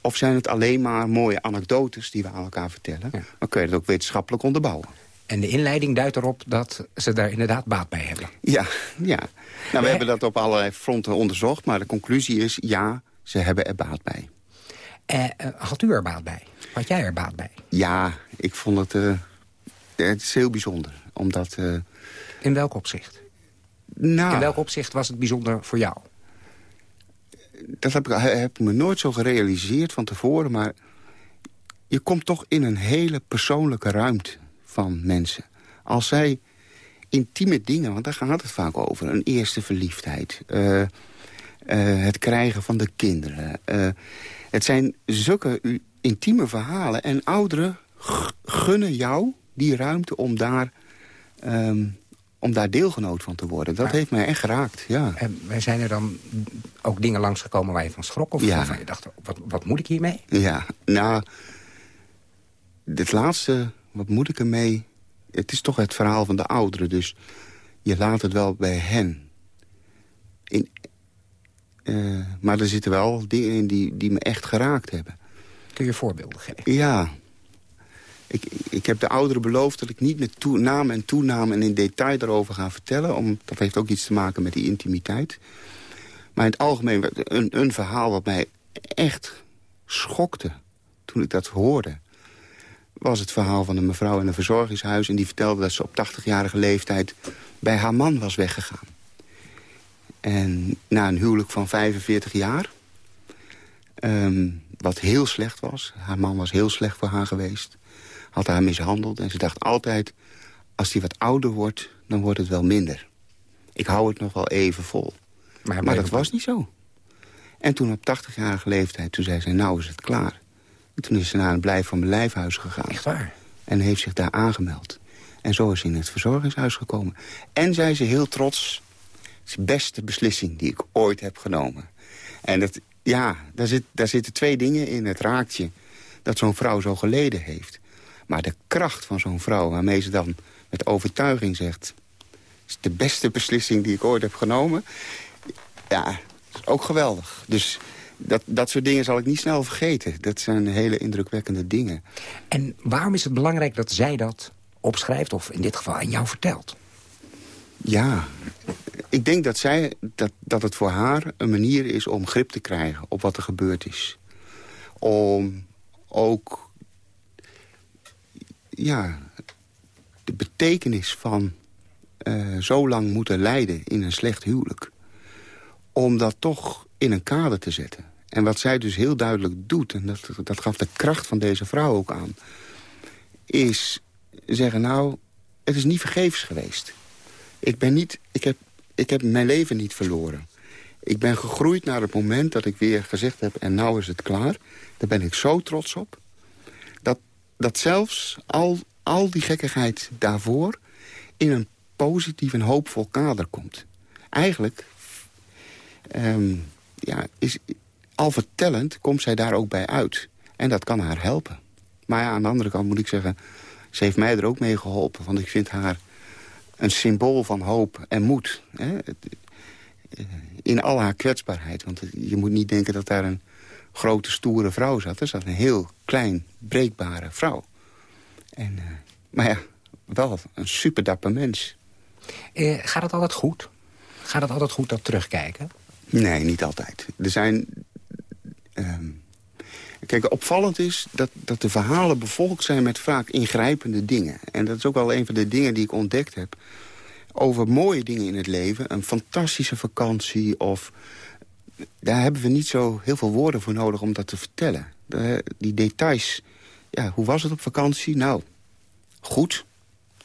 Of zijn het alleen maar mooie anekdotes die we aan elkaar vertellen? Dan kun je het ook wetenschappelijk onderbouwen. En de inleiding duidt erop dat ze daar inderdaad baat bij hebben. Ja, ja. Nou, we hebben dat op allerlei fronten onderzocht... maar de conclusie is, ja, ze hebben er baat bij. Eh, eh, had u er baat bij? Had jij er baat bij? Ja, ik vond het, het is heel bijzonder. Omdat... eh, In welk opzicht? Nou, In welk opzicht was het bijzonder voor jou? dat heb ik, heb me nooit zo gerealiseerd van tevoren... maar je komt toch in een hele persoonlijke ruimte van mensen. Als zij intieme dingen, want daar gaat het vaak over... een eerste verliefdheid, eh, eh, het krijgen van de kinderen... eh, het zijn zulke intieme verhalen. En ouderen gunnen jou die ruimte om daar, ehm, om daar deelgenoot van te worden. Dat heeft mij echt geraakt, ja. En wij zijn er dan ook dingen langsgekomen waar je van schrok? Of Ja. waarvan je dacht, wat, wat moet ik hiermee? Ja, nou, dit laatste, wat moet ik ermee? Het is toch het verhaal van de ouderen, dus je laat het wel bij hen. In, eh, maar er zitten wel dingen in die, die me echt geraakt hebben. Kun je voorbeelden geven? Ja. Ik, ik heb de ouderen beloofd dat ik niet met naam en toenaam en in detail daarover ga vertellen. Om, dat heeft ook iets te maken met die intimiteit. Maar in het algemeen, een, een verhaal wat mij echt schokte toen ik dat hoorde... was het verhaal van een mevrouw in een verzorgingshuis... en die vertelde dat ze op 80-jarige leeftijd bij haar man was weggegaan. En na een huwelijk van 45 jaar... ehm, wat heel slecht was. Haar man was heel slecht voor haar geweest. Had haar mishandeld. En ze dacht altijd, als hij wat ouder wordt, dan wordt het wel minder. Ik hou het nog wel even vol. Maar, Maar dat was niet zo. En toen op 80-jarige leeftijd, toen zei ze, nou is het klaar. En toen is ze naar een blijf van mijn lijfhuis gegaan. Echt waar? En heeft zich daar aangemeld. En zo is ze in het verzorgingshuis gekomen. En zei ze heel trots, het is de beste beslissing die ik ooit heb genomen. En dat, ja, daar, zit, daar zitten twee dingen in. Het raakt je dat zo'n vrouw zo geleden heeft. Maar de kracht van zo'n vrouw, waarmee ze dan met overtuiging zegt... is de beste beslissing die ik ooit heb genomen... Ja, is ook geweldig. Dus dat, dat soort dingen zal ik niet snel vergeten. Dat zijn hele indrukwekkende dingen. En waarom is het belangrijk dat zij dat opschrijft... of in dit geval aan jou vertelt? Ja, ik denk dat, zij, dat, dat het voor haar een manier is om grip te krijgen op wat er gebeurd is. Om ook ja, de betekenis van uh, zo lang moeten lijden in een slecht huwelijk... om dat toch in een kader te zetten. En wat zij dus heel duidelijk doet, en dat, dat gaf de kracht van deze vrouw ook aan... is zeggen, nou, het is niet vergeefs geweest. Ik, ben niet, ik, heb, ik heb mijn leven niet verloren. Ik ben gegroeid naar het moment dat ik weer gezegd heb... en nou is het klaar. Daar ben ik zo trots op. Dat, zelfs al, al die gekkigheid daarvoor... in een positief en hoopvol kader komt. Eigenlijk um, ja, is, al vertellend komt zij daar ook bij uit. En dat kan haar helpen. Maar ja, aan de andere kant moet ik zeggen... ze heeft mij er ook mee geholpen. Want ik vind haar een symbool van hoop en moed. Hè? Eh, in al haar kwetsbaarheid. Want je moet niet denken dat daar een grote, stoere vrouw zat. Er zat een heel klein, breekbare vrouw. En, uh, maar ja, wel een superdapper mens. Eh, gaat het altijd goed? Gaat het altijd goed dat terugkijken? Nee, niet altijd. Er zijn... Ehm, kijk, opvallend is dat, dat de verhalen bevolkt zijn met vaak ingrijpende dingen. En dat is ook wel een van de dingen die ik ontdekt heb. Over mooie dingen in het leven. Een fantastische vakantie of... Daar hebben we niet zo heel veel woorden voor nodig om dat te vertellen. Die details. Ja, hoe was het op vakantie? Nou, goed.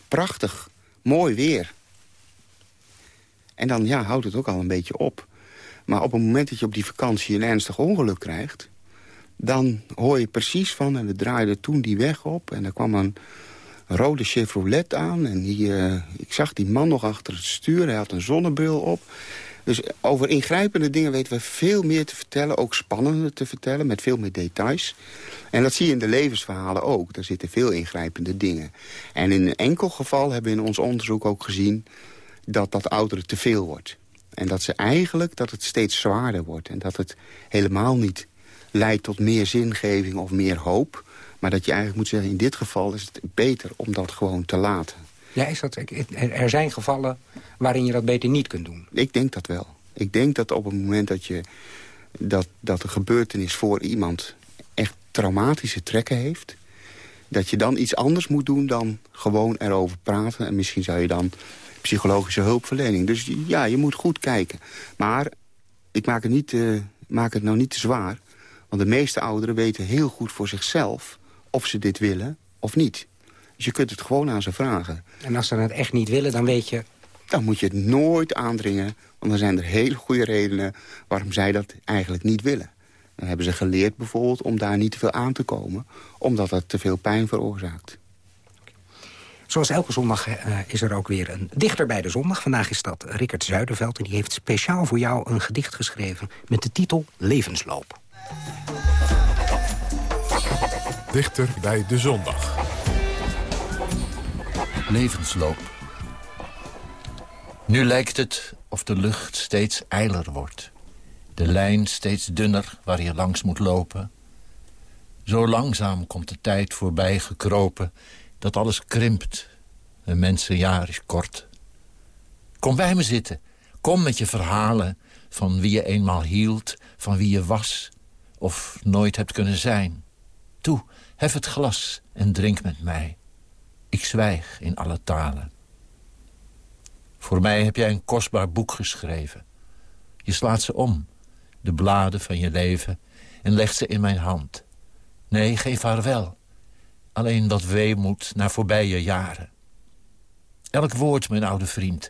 Prachtig. Mooi weer. En dan ja, houdt het ook al een beetje op. Maar op het moment dat je op die vakantie een ernstig ongeluk krijgt... dan hoor je precies van, en we draaiden toen die weg op... en er kwam een rode Chevrolet aan. En die, uh, ik zag die man nog achter het stuur, hij had een zonnebril op. Dus over ingrijpende dingen weten we veel meer te vertellen. Ook spannender te vertellen, met veel meer details. En dat zie je in de levensverhalen ook. Daar zitten veel ingrijpende dingen. En in een enkel geval hebben we in ons onderzoek ook gezien... dat dat ouderen te veel wordt. En dat ze eigenlijk dat het steeds zwaarder wordt. En dat het helemaal niet leidt tot meer zingeving of meer hoop. Maar dat je eigenlijk moet zeggen, in dit geval is het beter om dat gewoon te laten. Ja, is dat, er zijn gevallen waarin je dat beter niet kunt doen. Ik denk dat wel. Ik denk dat op het moment dat, je, dat, dat een gebeurtenis voor iemand echt traumatische trekken heeft... dat je dan iets anders moet doen dan gewoon erover praten. En misschien zou je dan psychologische hulpverlening. Dus ja, je moet goed kijken. Maar ik maak het, niet, uh, maak het nou niet te zwaar. Want de meeste ouderen weten heel goed voor zichzelf... of ze dit willen of niet. Dus je kunt het gewoon aan ze vragen. En als ze het echt niet willen, dan weet je... Dan moet je het nooit aandringen. Want dan zijn er hele goede redenen waarom zij dat eigenlijk niet willen. Dan hebben ze geleerd bijvoorbeeld om daar niet te veel aan te komen. Omdat dat te veel pijn veroorzaakt. Zoals elke zondag uh, is er ook weer een dichter bij de zondag. Vandaag is dat Rickert Zuiderveld en die heeft speciaal voor jou een gedicht geschreven... met de titel Levensloop. Dichter bij de zondag. Levensloop. Nu lijkt het of de lucht steeds eiler wordt. De lijn steeds dunner waar je langs moet lopen. Zo langzaam komt de tijd voorbij gekropen dat alles krimpt. Een mensenjaar is kort. Kom bij me zitten. Kom met je verhalen van wie je eenmaal hield, van wie je was of nooit hebt kunnen zijn. Toe, hef het glas en drink met mij. Ik zwijg in alle talen. Voor mij heb jij een kostbaar boek geschreven. Je slaat ze om, de bladen van je leven, en legt ze in mijn hand. Nee, geen vaarwel. Alleen wat weemoed naar voorbije jaren. Elk woord, mijn oude vriend,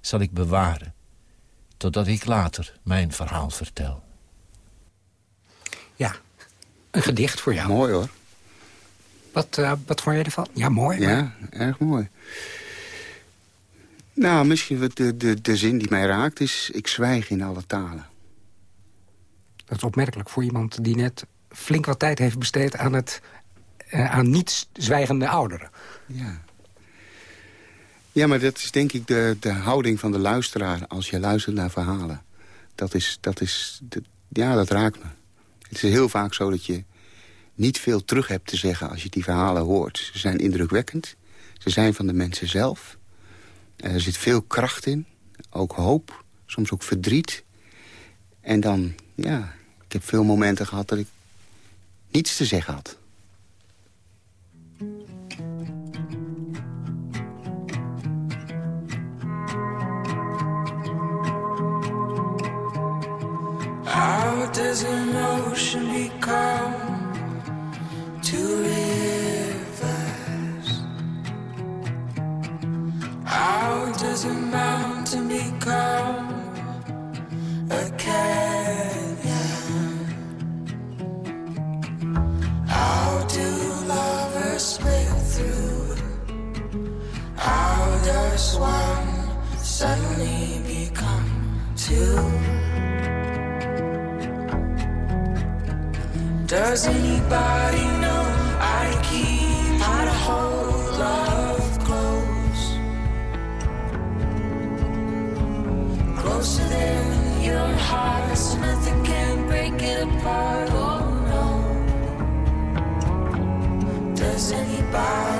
zal ik bewaren... totdat ik later mijn verhaal vertel. Ja, een gedicht voor jou. Mooi hoor. Wat, uh, wat vond je ervan? Ja, mooi. Ja, erg mooi. Nou, misschien de, de, de zin die mij raakt is... ik zwijg in alle talen. Dat is opmerkelijk voor iemand die net flink wat tijd heeft besteed... aan, het, uh, aan niet zwijgende ouderen. Ja. Ja, maar dat is denk ik de, de houding van de luisteraar... als je luistert naar verhalen. dat is, dat is, dat, ja, dat raakt me. Het is heel vaak zo dat je niet veel terug hebt te zeggen als je die verhalen hoort. Ze zijn indrukwekkend. Ze zijn van de mensen zelf. Er zit veel kracht in. Ook hoop. Soms ook verdriet. En dan, ja, ik heb veel momenten gehad dat ik niets te zeggen had. How does two rivers? How does a mountain become a canyon? How do lovers split through? How does one suddenly become two? Does anybody Does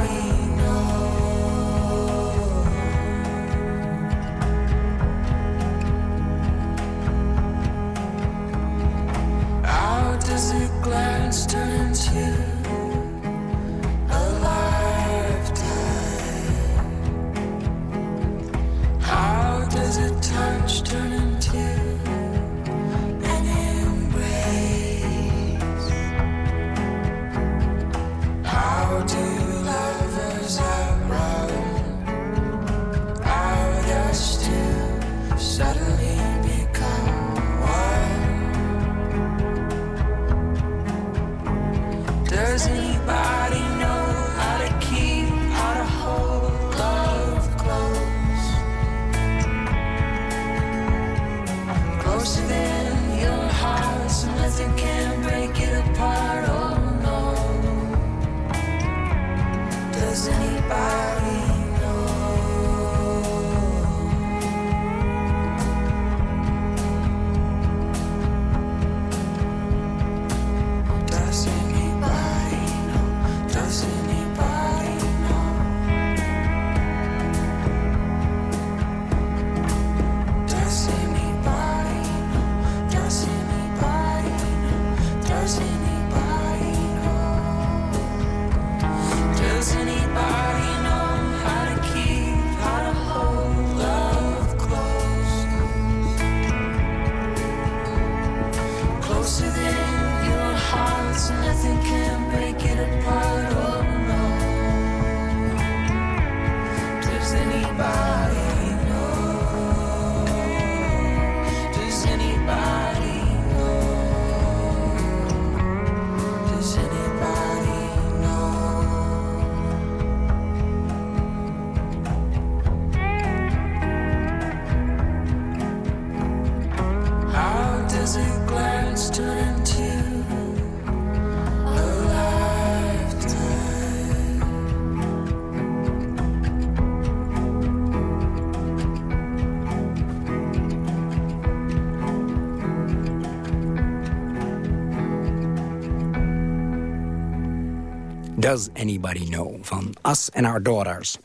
Does Anybody Know van Us and Our Daughters.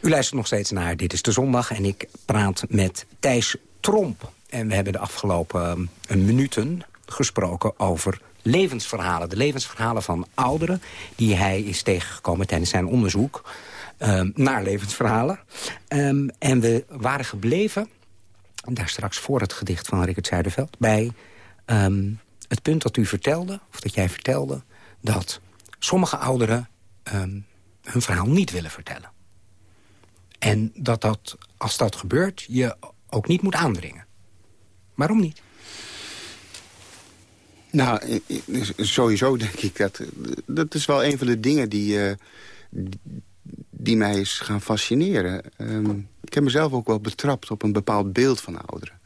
U luistert nog steeds naar Dit is de Zondag en ik praat met Thijs Tromp. En we hebben de afgelopen eh, minuten gesproken over levensverhalen. De levensverhalen van ouderen die hij is tegengekomen tijdens zijn onderzoek eh, naar levensverhalen. Ehm, en we waren gebleven, daar straks voor het gedicht van Rickert Zuiderveld... bij ehm, het punt dat u vertelde, of dat jij vertelde... dat sommige ouderen ehm, hun verhaal niet willen vertellen. En dat dat, als dat gebeurt, je ook niet moet aandringen. Waarom niet? Nou, eh, sowieso denk ik dat... Dat is wel een van de dingen die, eh, die mij is gaan fascineren. Ehm, ik heb mezelf ook wel betrapt op een bepaald beeld van ouderen.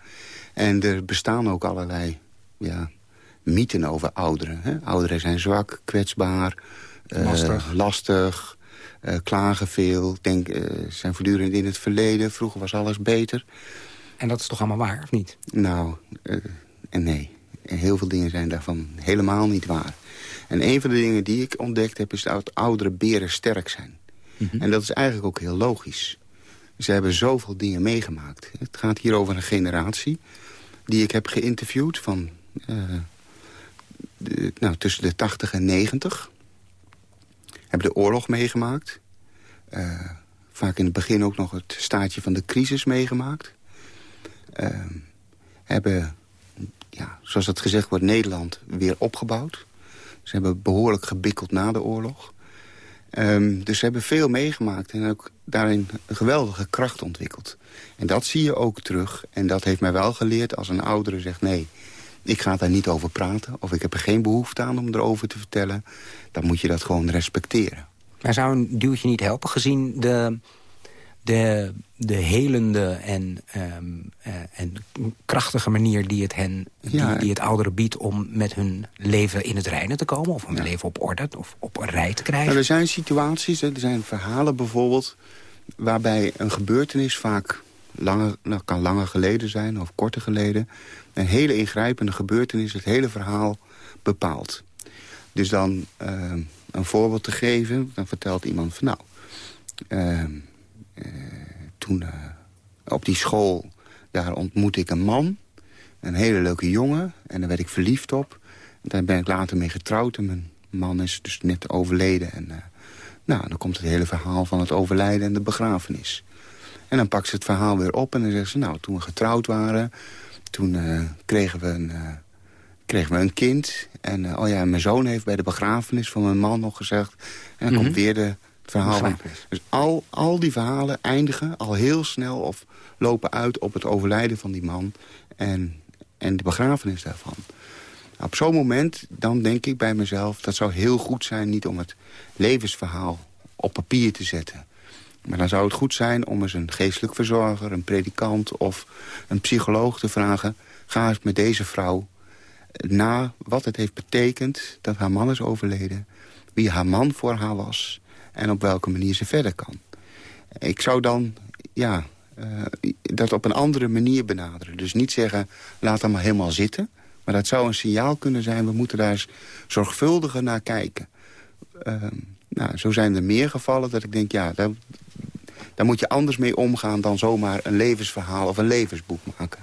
En er bestaan ook allerlei ja, mythen over ouderen. Hè? Ouderen zijn zwak, kwetsbaar, eh, Lastig. lastig eh, klagen veel. Denk, eh, zijn voortdurend in het verleden. Vroeger was alles beter. En dat is toch allemaal waar, of niet? Nou, en nee. Heel veel dingen zijn daarvan helemaal niet waar. En een van de dingen die ik ontdekt heb... is dat oudere beren sterk zijn. En dat is eigenlijk ook heel logisch. Ze hebben zoveel dingen meegemaakt. Het gaat hier over een generatie die ik heb geïnterviewd... van nou, tussen de 80 en 90. Hebben de oorlog meegemaakt. Eh, vaak in het begin ook nog het staatje van de crisis meegemaakt. Eh, hebben, ja, zoals het gezegd wordt, Nederland weer opgebouwd. Ze hebben behoorlijk gebikkeld na de oorlog. Ehm, dus ze hebben veel meegemaakt en ook daarin een geweldige kracht ontwikkeld. En dat zie je ook terug. En dat heeft mij wel geleerd als een oudere zegt... nee, ik ga daar niet over praten of ik heb er geen behoefte aan om erover te vertellen... dan moet je dat gewoon respecteren. Maar zou een duwtje niet helpen, gezien de, de, de helende en, ehm, eh, en krachtige manier die het, hen, Ja. die, die het ouderen biedt... om met hun leven in het reinen te komen, of om hun leven op orde of op een rij te krijgen? Nou, er zijn situaties, er zijn verhalen bijvoorbeeld... waarbij een gebeurtenis vaak langer, nou, kan langer geleden zijn of korter geleden... een hele ingrijpende gebeurtenis het hele verhaal bepaalt. Dus dan eh, een voorbeeld te geven, dan vertelt iemand van... nou, eh, eh, toen op die school, daar ontmoette ik een man... een hele leuke jongen, en daar werd ik verliefd op. Daar ben ik later mee getrouwd en mijn man is dus net overleden. En, nou, dan komt het hele verhaal van het overlijden en de begrafenis. En dan pakt ze het verhaal weer op en dan zegt ze... nou, toen we getrouwd waren, toen eh, kregen, we een, eh, kregen we een kind. En eh, oh ja, mijn zoon heeft bij de begrafenis van mijn man nog gezegd... en dan Mhm. komt weer de, het verhaal. Dus al, al die verhalen eindigen al heel snel of lopen uit op het overlijden van die man... en, en de begrafenis daarvan. Op zo'n moment, dan denk ik bij mezelf... dat zou heel goed zijn niet om het levensverhaal op papier te zetten. Maar dan zou het goed zijn om eens een geestelijk verzorger... een predikant of een psycholoog te vragen... ga eens met deze vrouw na wat het heeft betekend dat haar man is overleden... wie haar man voor haar was en op welke manier ze verder kan. Ik zou dan ja, eh, dat op een andere manier benaderen. Dus niet zeggen, laat hem maar helemaal zitten... maar dat zou een signaal kunnen zijn... we moeten daar eens zorgvuldiger naar kijken. Ehm, nou, zo zijn er meer gevallen dat ik denk... ja, daar, daar moet je anders mee omgaan... dan zomaar een levensverhaal of een levensboek maken.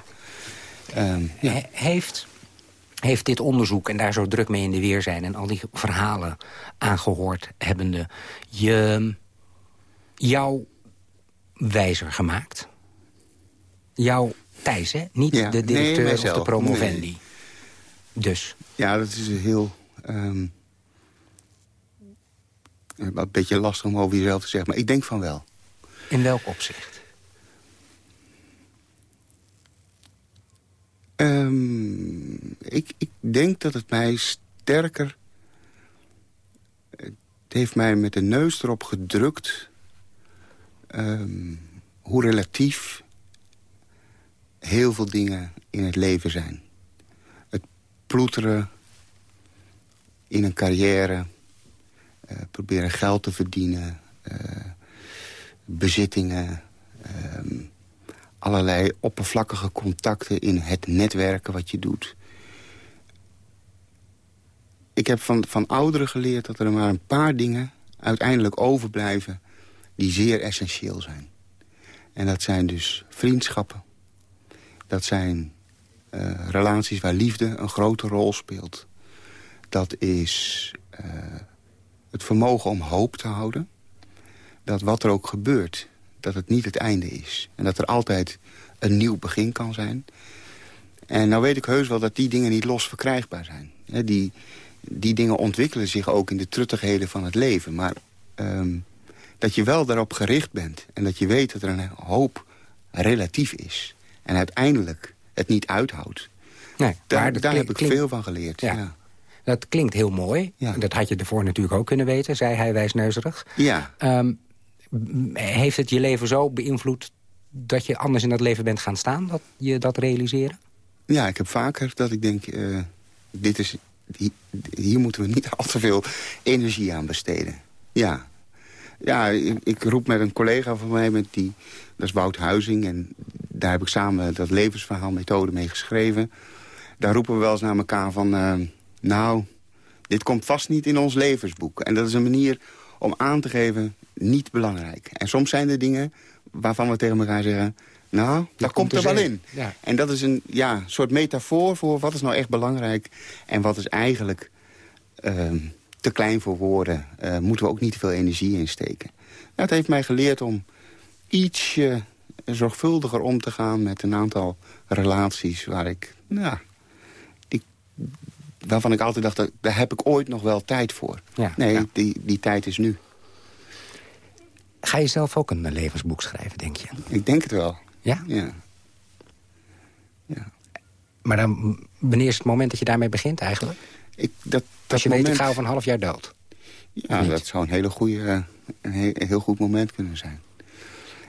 Ehm, ja. He- Heeft, heeft dit onderzoek en daar zo druk mee in de weer zijn... en al die verhalen aangehoord hebbende... je jou wijzer gemaakt? Jou, Thijs, hè? Niet Ja, de nee, directeur of de promovendi. nee. Dus, Ja, dat is heel... ehm, een beetje lastig om over jezelf te zeggen, maar ik denk van wel. in welk opzicht? Ehm, ik, ik denk dat het mij sterker... Het heeft mij met de neus erop gedrukt... ehm, hoe relatief heel veel dingen in het leven zijn. Het ploeteren in een carrière... eh, proberen geld te verdienen... eh, bezittingen... ehm, allerlei oppervlakkige contacten in het netwerken wat je doet. Ik heb van, van ouderen geleerd dat er maar een paar dingen uiteindelijk overblijven... die zeer essentieel zijn. En dat zijn dus vriendschappen. Dat zijn eh, relaties waar liefde een grote rol speelt. Dat is het vermogen om hoop te houden. Dat wat er ook gebeurt, dat het niet het einde is. En dat er altijd een nieuw begin kan zijn. En nou weet ik heus wel dat die dingen niet los verkrijgbaar zijn. Die, die dingen ontwikkelen zich ook in de truttigheden van het leven. Maar ehm, dat je wel daarop gericht bent. En dat je weet dat er een hoop relatief is. En uiteindelijk het niet uithoudt. Nee, Daar, daar klink- heb ik veel van geleerd. Ja. Ja. Dat klinkt heel mooi. Ja. Dat had je ervoor natuurlijk ook kunnen weten, zei hij wijsneuzerig. ja. Ehm, heeft het je leven zo beïnvloed dat je anders in dat leven bent gaan staan? Dat je dat realiseren? Ja, ik heb vaker dat ik denk... eh, dit is, hier, hier moeten we niet al te veel energie aan besteden. Ja. Ja, ik, ik, roep met een collega van mij, met die, dat is Wout Huizing... en daar heb ik samen dat levensverhaal methode mee geschreven. Daar roepen we wel eens naar elkaar van... Uh, nou, dit komt vast niet in ons levensboek. En dat is een manier om aan te geven, niet belangrijk. En soms zijn er dingen waarvan we tegen elkaar zeggen... nou, dat, komt er wel in. Ja. En dat is een ja, soort metafoor voor wat is nou echt belangrijk... en wat is eigenlijk uh, te klein voor woorden. Uh, moeten we ook niet te veel energie in steken. Dat heeft mij geleerd om ietsje zorgvuldiger om te gaan... met een aantal relaties waar ik... Nou, die, waarvan ik altijd dacht, daar heb ik ooit nog wel tijd voor. Ja, nee, ja. Die, die tijd is nu. Ga je zelf ook een levensboek schrijven, denk je? Ik denk het wel. Ja? Ja. ja. Maar dan, wanneer is het moment dat je daarmee begint eigenlijk? Ik, dat, je moment... weet, ik ga over een half jaar dood. Ja, dat zou een, hele goede, een heel, heel goed moment kunnen zijn.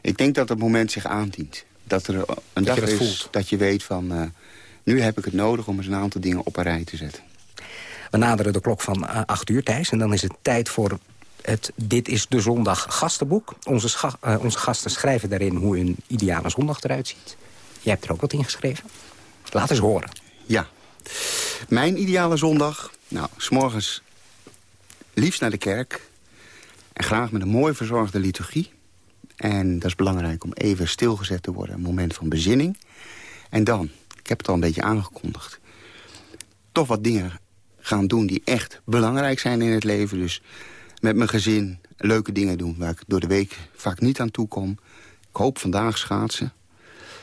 Ik denk dat het moment zich aandient. Dat er een dat dag is voelt. dat je weet van... Uh, nu heb ik het nodig om eens een aantal dingen op een rij te zetten. We naderen de klok van uh, 8 uur, Thijs. En dan is het tijd voor het Dit is de Zondag gastenboek. Onze, uh, onze gasten schrijven daarin hoe hun ideale zondag eruit ziet. Jij hebt er ook wat in geschreven. Laat eens horen. Ja. Mijn ideale zondag... Nou, s'morgens liefst naar de kerk. En graag met een mooi verzorgde liturgie. En dat is belangrijk om even stilgezet te worden. Een moment van bezinning. En dan, ik heb het al een beetje aangekondigd... toch wat dingen gaan doen die echt belangrijk zijn in het leven. Dus met mijn gezin leuke dingen doen... waar ik door de week vaak niet aan toe kom. Ik hoop vandaag schaatsen.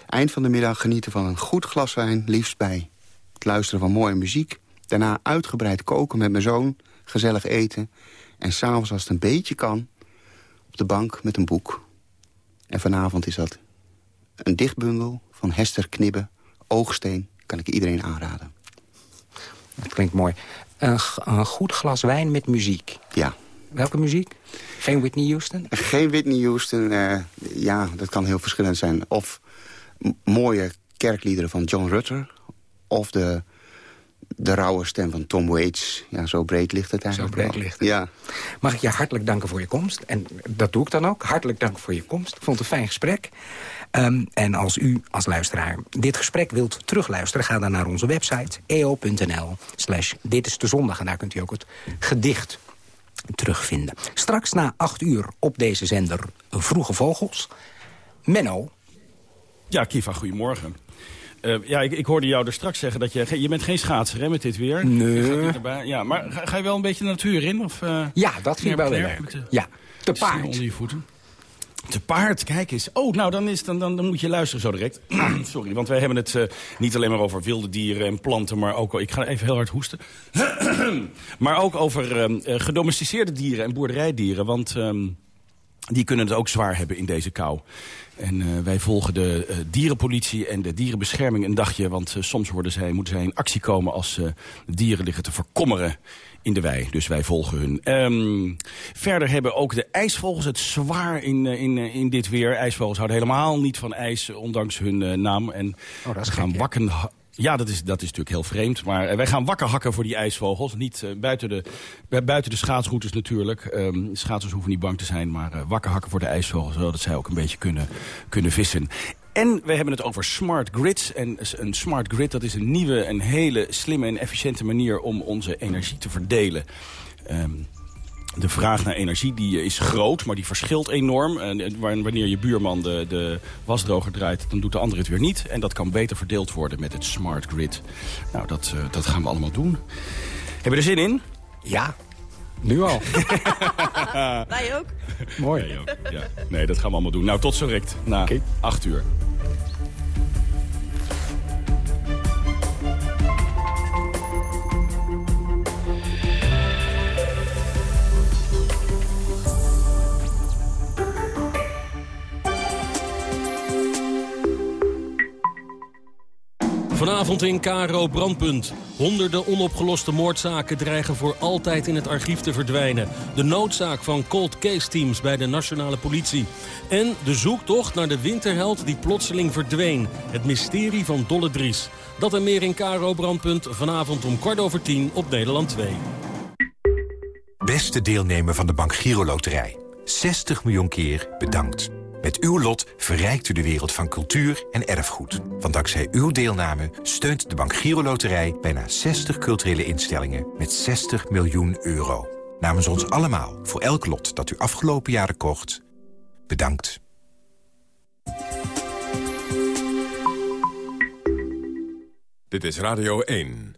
Eind van de middag genieten van een goed glas wijn. Liefst bij het luisteren van mooie muziek. Daarna uitgebreid koken met mijn zoon. Gezellig eten. En s'avonds als het een beetje kan... op de bank met een boek. En vanavond is dat een dichtbundel van Hester Knibbe. Oogsteen kan ik iedereen aanraden. Dat klinkt mooi. Een, een goed glas wijn met muziek. Ja. Welke muziek? Geen Whitney Houston? Geen Whitney Houston. Uh, ja, dat kan heel verschillend zijn. Of mooie kerkliederen van John Rutter. Of de, de rauwe stem van Tom Waits. Ja, zo breed ligt het eigenlijk Zo breed wel. ligt het. Ja. Mag ik je hartelijk danken voor je komst? En dat doe ik dan ook. Hartelijk dank voor je komst. Ik vond het een fijn gesprek. Um, en als u als luisteraar dit gesprek wilt terugluisteren... ga dan naar onze website eo.nl slash dit is de zondag. En daar kunt u ook het gedicht terugvinden. Straks na acht uur op deze zender Vroege Vogels. Menno. Ja, Kiva, goedemorgen. Uh, ja, ik, ik, hoorde jou er straks zeggen dat je... Je bent geen schaatser, hè, met dit weer? Nee. Ja, maar ga, ga, je wel een beetje de natuur in? Of, uh, ja, dat vind ik wel leuk. Ja, te paard. Onder je voeten. Te paard, kijk eens. Oh, nou, dan, is, dan, dan, moet je luisteren zo direct. Sorry, want wij hebben het uh, niet alleen maar over wilde dieren en planten... maar ook... Ik ga even heel hard hoesten. maar ook over uh, gedomesticeerde dieren en boerderijdieren. Want um, die kunnen het ook zwaar hebben in deze kou. En uh, wij volgen de dierenpolitie en de dierenbescherming een dagje... want soms worden zij, moeten zij in actie komen als dieren liggen te verkommeren in de wei. Dus wij volgen hun. Um, verder hebben ook de ijsvogels het zwaar in, in, in dit weer. IJsvogels houden helemaal niet van ijs, ondanks hun naam. En oh, gaan wakken... Ja, dat is, dat is natuurlijk heel vreemd. Maar uh, wij gaan wakker hakken voor die ijsvogels. Niet uh, buiten, de, uh, buiten de schaatsroutes natuurlijk. Um, schaatsers hoeven niet bang te zijn. Maar wakker hakken voor de ijsvogels. Zodat zij ook een beetje kunnen, kunnen vissen. En we hebben het over smart grids. En een smart grid dat is een nieuwe, een hele slimme en efficiënte manier... om onze energie te verdelen. Um, de vraag naar energie die is groot, maar die verschilt enorm. En wanneer je buurman de, de wasdroger draait, dan doet de ander het weer niet. En dat kan beter verdeeld worden met het smart grid. Nou, dat, uh, dat gaan we allemaal doen. Hebben we er zin in? Ja, nu al. Wij ook. Mooi. Wij ook, ja. Nee, dat gaan we allemaal doen. Nou, tot zo direct na okay. 8 uur. Vanavond in Karo Brandpunt. Honderden onopgeloste moordzaken dreigen voor altijd in het archief te verdwijnen. De noodzaak van cold case teams bij de nationale politie. En de zoektocht naar de winterheld die plotseling verdween. Het mysterie van Dolle Dries. Dat en meer in Karo Brandpunt vanavond om kwart over tien op Nederland 2. Beste deelnemer van de Bank Giro Loterij. 60 miljoen keer bedankt. Met uw lot verrijkt u de wereld van cultuur en erfgoed. Want dankzij uw deelname steunt de Bank Giro Loterij... bijna 60 culturele instellingen met 60 miljoen euro. Namens ons allemaal, voor elk lot dat u afgelopen jaren kocht... bedankt. Dit is Radio 1.